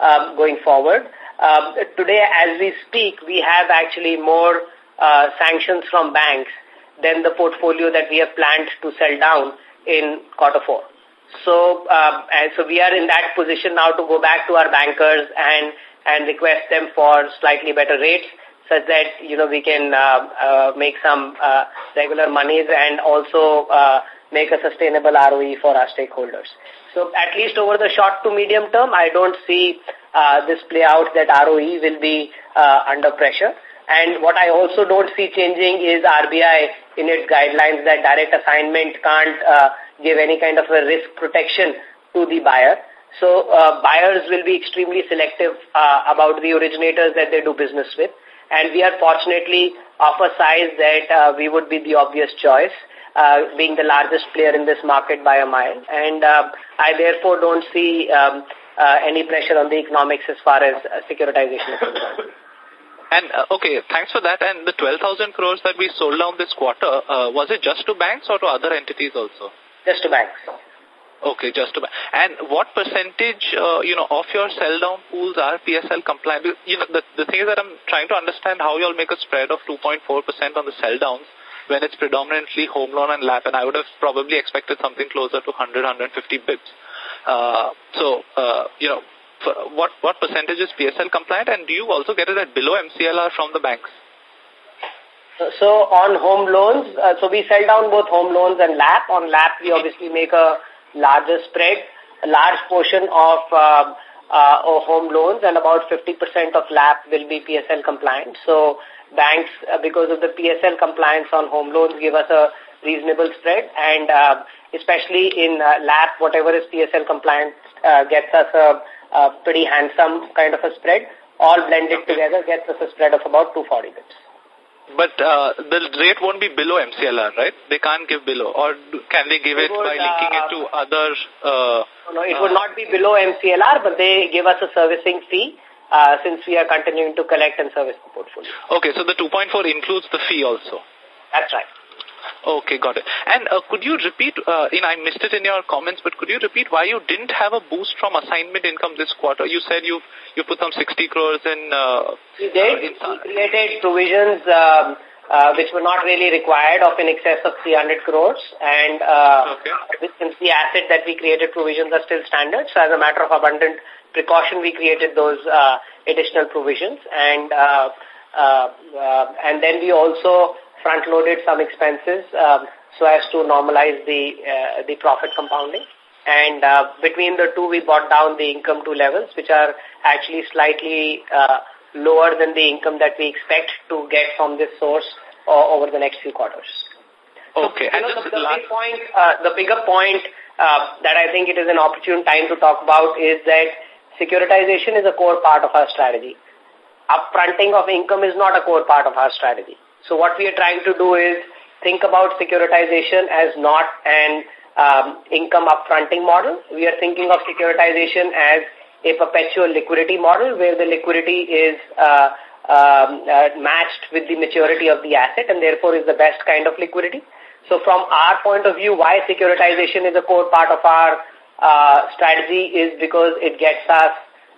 um, going forward, um, today, as we speak, we have actually more uh, sanctions from banks than the portfolio that we have planned to sell down in quarter four. So, uh, and so we are in that position now to go back to our bankers and and request them for slightly better rates such that, you know, we can uh, uh, make some uh, regular monies and also uh, make a sustainable ROE for our stakeholders. So at least over the short to medium term, I don't see uh, this play out that ROE will be uh, under pressure. And what I also don't see changing is RBI in its guidelines that direct assignment can't uh, give any kind of a risk protection to the buyer. So uh, buyers will be extremely selective uh, about the originators that they do business with. And we are fortunately of a size that uh, we would be the obvious choice, uh, being the largest player in this market by a mile. And uh, I therefore don't see um, uh, any pressure on the economics as far as uh, securitization is concerned. And, uh, okay, thanks for that. And the 12,000 crores that we sold down this quarter, uh, was it just to banks or to other entities also? Just to banks. Okay, just about. And what percentage, uh, you know, of your sell down pools are PSL compliant? You know, the, the thing is that I'm trying to understand how you'll make a spread of 2.4% on the sell downs when it's predominantly home loan and LAP, and I would have probably expected something closer to 100, 150 bips. Uh, so, uh, you know, what, what percentage is PSL compliant, and do you also get it at below MCLR from the banks? So on home loans, uh, so we sell down both home loans and LAP. On LAP, we obviously make a larger spread, a large portion of uh, uh, home loans and about 50% of LAP will be PSL compliant. So banks, uh, because of the PSL compliance on home loans, give us a reasonable spread and uh, especially in uh, LAP, whatever is PSL compliant uh, gets us a, a pretty handsome kind of a spread. All blended together gets us a spread of about 240 bits. But uh, the rate won't be below MCLR, right? They can't give below. Or can they give it, would, by linking it to uh, other... Uh, no, it would not be below MCLR, but they give us a servicing fee uh, since we are continuing to collect and service the portfolio. Okay, so the 2.4 includes the fee also. That's right. Okay, got it. And uh, could you repeat, uh, in, I missed it in your comments, but could you repeat why you didn't have a boost from assignment income this quarter? You said you you put some 60 crores in... Uh, we did. Uh, in, we created provisions um, uh, which were not really required of in excess of 300 crores. And uh, okay. since the asset that we created provisions are still standard, so as a matter of abundant precaution, we created those uh, additional provisions. And uh, uh, uh, and then we also front-loaded some expenses um, so as to normalize the uh, the profit compounding. And uh, between the two, we brought down the income to levels which are actually slightly uh, lower than the income that we expect to get from this source uh, over the next few quarters. Okay. So, and know, the, the, big point, uh, the bigger point uh, that I think it is an opportune time to talk about is that securitization is a core part of our strategy. Upfronting of income is not a core part of our strategy. So what we are trying to do is think about securitization as not an um, income upfronting model. We are thinking of securitization as a perpetual liquidity model where the liquidity is uh, um, uh, matched with the maturity of the asset and therefore is the best kind of liquidity. So from our point of view, why securitization is a core part of our uh, strategy is because it gets us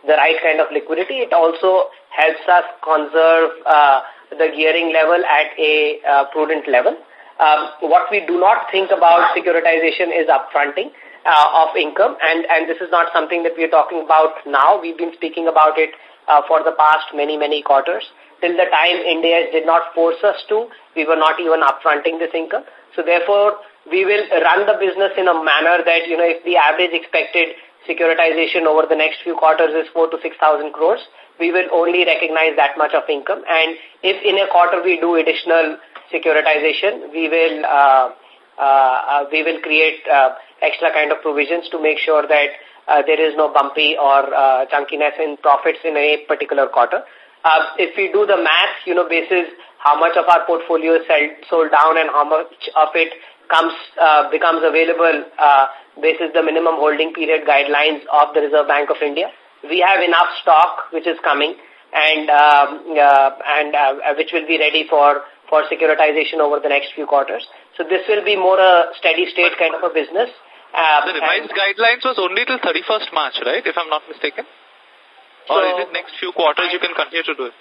the right kind of liquidity. It also helps us conserve uh, the gearing level at a uh, prudent level. Um, what we do not think about securitization is upfronting uh, of income, and, and this is not something that we are talking about now. We've been speaking about it uh, for the past many, many quarters. Till the time Ind AS did not force us to, we were not even upfronting this income. So therefore, we will run the business in a manner that, you know, if the average expected securitization over the next few quarters is 4 to 6,000 crores, we will only recognize that much of income. And if in a quarter we do additional securitization, we will, uh, uh, uh, we will create uh, extra kind of provisions to make sure that uh, there is no bumpy or uh, chunkiness in profits in a particular quarter. Uh, if we do the math, you know, basis how much of our portfolio is sold down and how much of it comes uh, becomes available uh, basis the minimum holding period guidelines of the Reserve Bank of India. We have enough stock which is coming and um, uh, and uh, which will be ready for for securitization over the next few quarters. So this will be more a steady state kind of a business. Uh, the revised guidelines was only till 31st March, right, if I'm not mistaken? Or so, is it next few quarters you can continue to do it?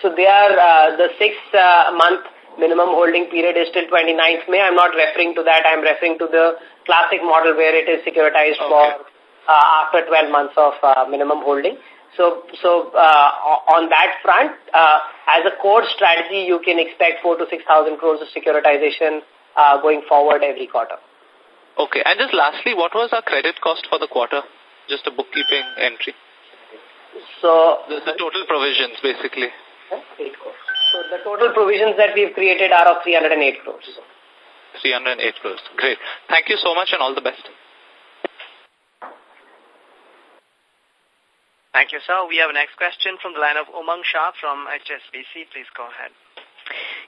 So they are, uh, the six uh, month minimum holding period is till 29th May. I'm not referring to that. I'm referring to the classic model where it is securitized okay. for uh, after 12 months of uh, minimum holding. So, so uh, on that front, uh, as a core strategy, you can expect 4 to 6,000 crores of securitization uh, going forward every quarter. Okay. And just lastly, what was our credit cost for the quarter? Just a bookkeeping entry. So the, the total provisions, basically. So the total provisions that we've created are of 308 crores. 308 crores. Great. Thank you so much and all the best. Thank you, sir. We have a next question from the line of Umang Shah from HSBC. Please go ahead.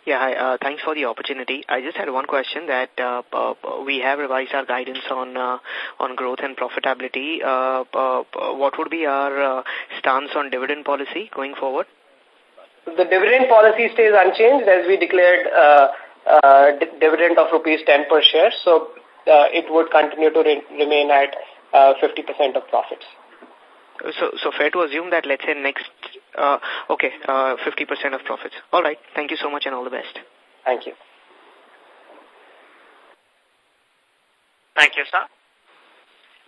Yeah, hi. Uh, thanks for the opportunity. I just had one question that uh, uh, we have revised our guidance on uh, on growth and profitability. Uh, uh, what would be our uh, stance on dividend policy going forward? The dividend policy stays unchanged as we declared uh, uh, dividend of rupees 10 per share. So uh, it would continue to re remain at uh, 50% uh, of profits. So, so fair to assume that, let's say, next, uh, okay, 50% uh, of profits. All right. Thank you so much and all the best. Thank you. Thank you, sir.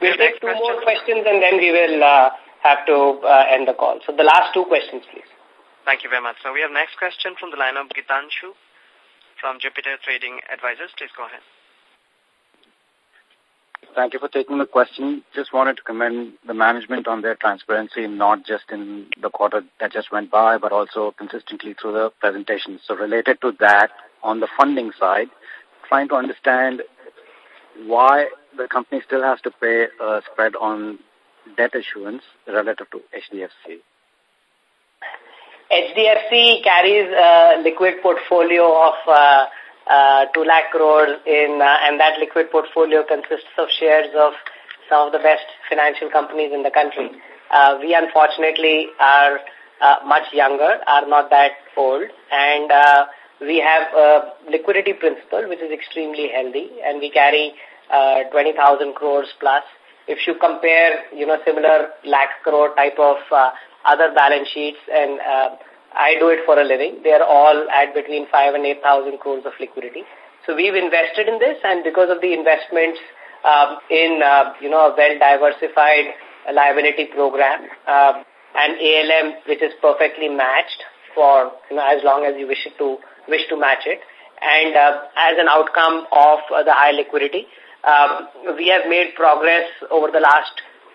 We'll take two more questions and then we will uh, have to uh, end the call. So the last two questions, please. Thank you very much. So we have next question from the line of Gitanshu from Jupiter Trading Advisors. Please go ahead. Thank you for taking the question. Just wanted to commend the management on their transparency, not just in the quarter that just went by, but also consistently through the presentation. So related to that, on the funding side, trying to understand why the company still has to pay a spread on debt issuance relative to HDFC. HDFC carries a liquid portfolio of uh, uh, 2 lakh crores in, uh, and that liquid portfolio consists of shares of some of the best financial companies in the country. Uh, we unfortunately are uh, much younger, are not that old, and uh, we have a liquidity principle which is extremely healthy, and we carry uh, 20,000 crores plus. If you compare, you know, similar lakh crore type of uh, other balance sheets and uh, I do it for a living. They are all at between 5 and 8,000 crores of liquidity. So we've invested in this and because of the investments um, in, uh, you know, a well-diversified liability program uh, and ALM which is perfectly matched for, you know, as long as you wish to, wish to match it. And uh, as an outcome of uh, the high liquidity, um, we have made progress over the last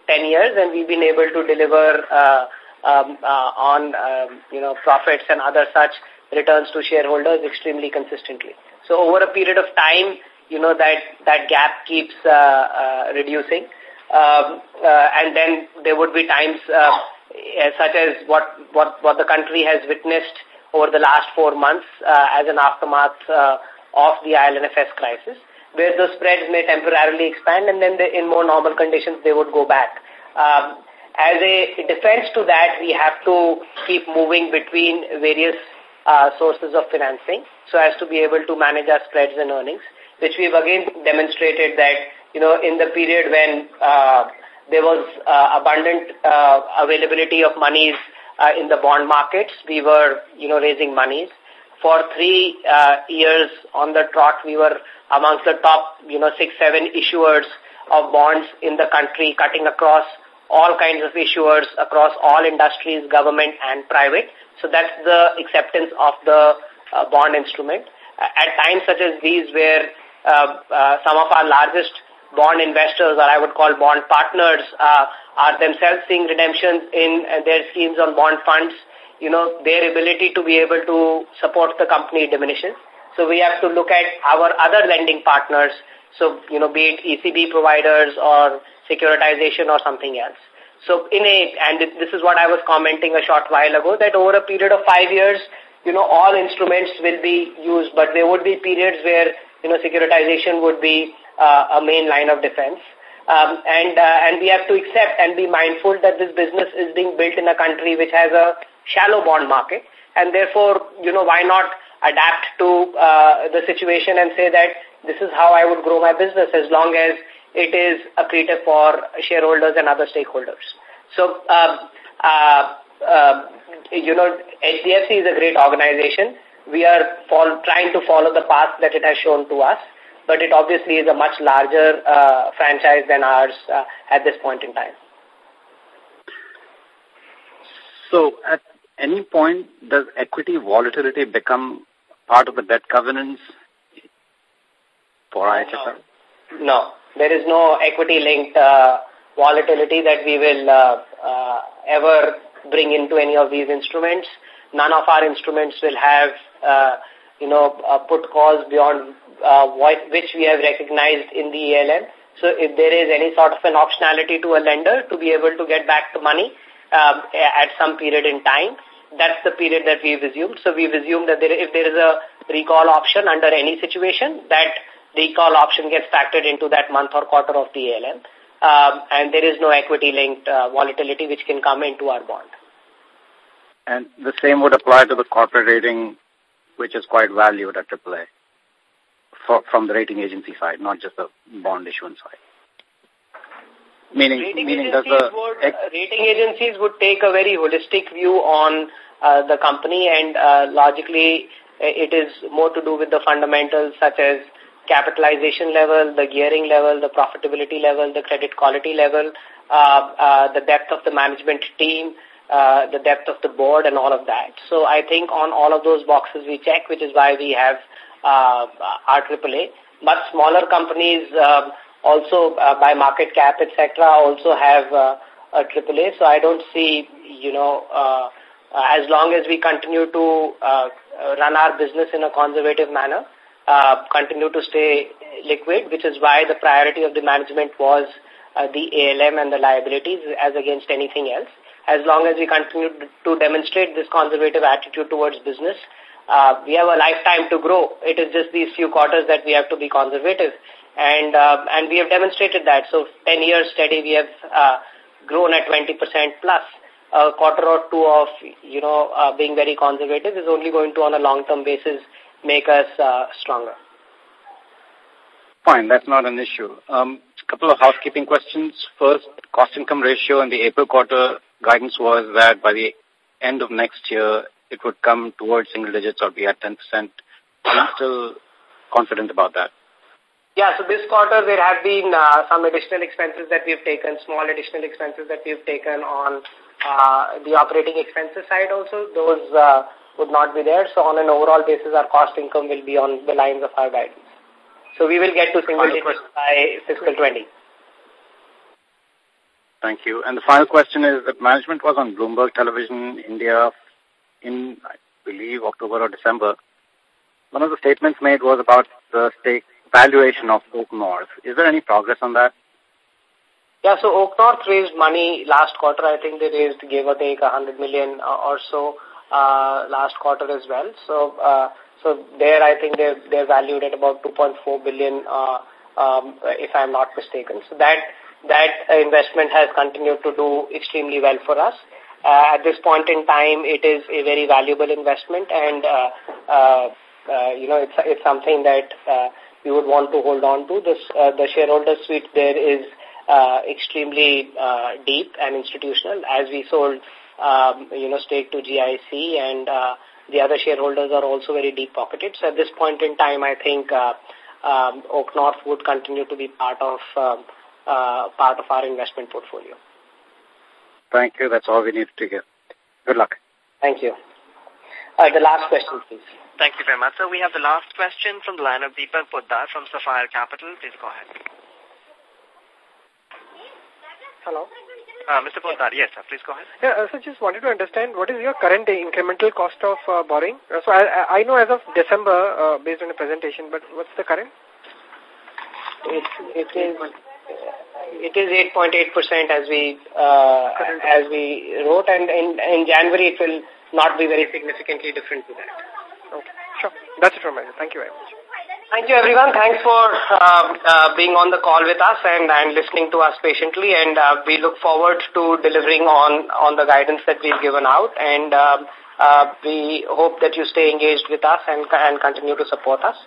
10 years and we've been able to deliver uh, um, uh, on, um, you know, profits and other such returns to shareholders extremely consistently. So over a period of time, you know, that, that gap keeps uh, uh, reducing. Um, uh, and then there would be times uh, such as what, what, what the country has witnessed over the last four months uh, as an aftermath uh, of the IL&FS crisis, where the spreads may temporarily expand and then they, in more normal conditions they would go back. Um, as a defense to that, we have to keep moving between various uh, sources of financing so as to be able to manage our spreads and earnings, which we've again demonstrated that, you know, in the period when uh, there was uh, abundant uh, availability of monies uh, in the bond markets, we were, you know, raising monies. For three uh, years on the trot, we were amongst the top, you know, six, seven issuers of bonds in the country, cutting across all kinds of issuers across all industries, government and private. So that's the acceptance of the uh, bond instrument. At times such as these where uh, uh, some of our largest bond investors or I would call bond partners uh, are themselves seeing redemptions in uh, their schemes on bond funds, you know, their ability to be able to support the company diminishes. So we have to look at our other lending partners, so, you know, be it ECB providers or securitization or something else. So in a, and this is what I was commenting a short while ago, that over a period of five years, you know, all instruments will be used, but there would be periods where, you know, securitization would be uh, a main line of defense. Um, and, uh, and we have to accept and be mindful that this business is being built in a country which has a shallow bond market. And therefore, you know, why not adapt to uh, the situation and say that this is how I would grow my business as long as it is accretive for shareholders and other stakeholders. So, uh, uh, uh, you know, HDFC is a great organization. We are trying to follow the path that it has shown to us, but it obviously is a much larger uh, franchise than ours uh, at this point in time. So, at any point, does equity volatility become part of the debt governance for IHFL? No. no there is no equity-linked uh, volatility that we will uh, uh, ever bring into any of these instruments. None of our instruments will have, uh, you know, uh, put calls beyond uh, what, which we have recognized in the ALM. So if there is any sort of an optionality to a lender to be able to get back the money um, at some period in time, that's the period that we've assumed. So we've assumed that there, if there is a recall option under any situation, that the call option gets factored into that month or quarter of the ALM. Um, and there is no equity-linked uh, volatility which can come into our bond. And the same would apply to the corporate rating, which is quite valued at AAA for, from the rating agency side, not just the bond issuance side. Meaning, rating meaning does the would, uh, rating agencies would take a very holistic view on uh, the company, and uh, logically, uh, it is more to do with the fundamentals such as capitalization level, the gearing level, the profitability level, the credit quality level, uh, uh, the depth of the management team, uh, the depth of the board and all of that. So I think on all of those boxes we check, which is why we have uh, our AAA. But smaller companies uh, also uh, by market cap, etc., also have uh, a AAA. So I don't see, you know, uh, as long as we continue to uh, run our business in a conservative manner, uh, continue to stay liquid, which is why the priority of the management was uh, the ALM and the liabilities as against anything else. As long as we continue to demonstrate this conservative attitude towards business, uh, we have a lifetime to grow. It is just these few quarters that we have to be conservative. And, uh, and we have demonstrated that. So 10 years steady, we have uh, grown at 20% plus. A quarter or two of, you know, uh, being very conservative is only going to, on a long-term basis, make us uh, stronger. Fine, that's not an issue. A um, couple of housekeeping questions. First, cost-income ratio in the April quarter guidance was that by the end of next year, it would come towards single digits or be at 10%. Are you still confident about that? Yeah, so this quarter there have been uh, some additional expenses that we've taken, small additional expenses that we've taken on uh, the operating expenses side also. Those uh, would not be there. So on an overall basis, our cost income will be on the lines of our guidance. So we will get to single digits by fiscal 20. Thank you. And the final question is that management was on Bloomberg Television India in I believe October or December, one of the statements made was about the stake valuation of OakNorth. Is there any progress on that? Yeah, so OakNorth raised money last quarter. I think they raised, give or take, 100 million uh, or so uh, last quarter as well. So, uh, so there I think they're, they're valued at about 2.4 billion, uh, um, if I'm not mistaken. So that, that investment has continued to do extremely well for us. Uh, at this point in time, it is a very valuable investment and, uh, uh, uh, you know, it's, it's something that uh, we would want to hold on to. This, uh, the shareholder suite there is uh, extremely uh, deep and institutional as we sold, um, you know, stake to GIC and uh, the other shareholders are also very deep pocketed. So at this point in time, I think uh, um, OakNorth would continue to be part of uh, uh, part of our investment portfolio. Thank you. That's all we need to hear. Good luck. Thank you. Uh, the last question, please. Thank you very much, sir. We have the last question from the line of Deepak Poddar from Sapphire Capital. Please go ahead. Hello. Uh, Mr. Poddar, yes, sir. Please go ahead. Yeah, uh, so just wanted to understand what is your current incremental cost of uh, borrowing? Uh, so I, I know as of December, uh, based on the presentation, but what's the current? It, it is it is 8.8% as we uh, as we wrote, and in, in January it will not be very significantly different to that. Okay, sure. That's it from my side. Thank you very much. Thank you, everyone. Thanks for uh, uh, being on the call with us and, and listening to us patiently. And uh, we look forward to delivering on, on the guidance that we've given out. And uh, uh, we hope that you stay engaged with us and, and continue to support us.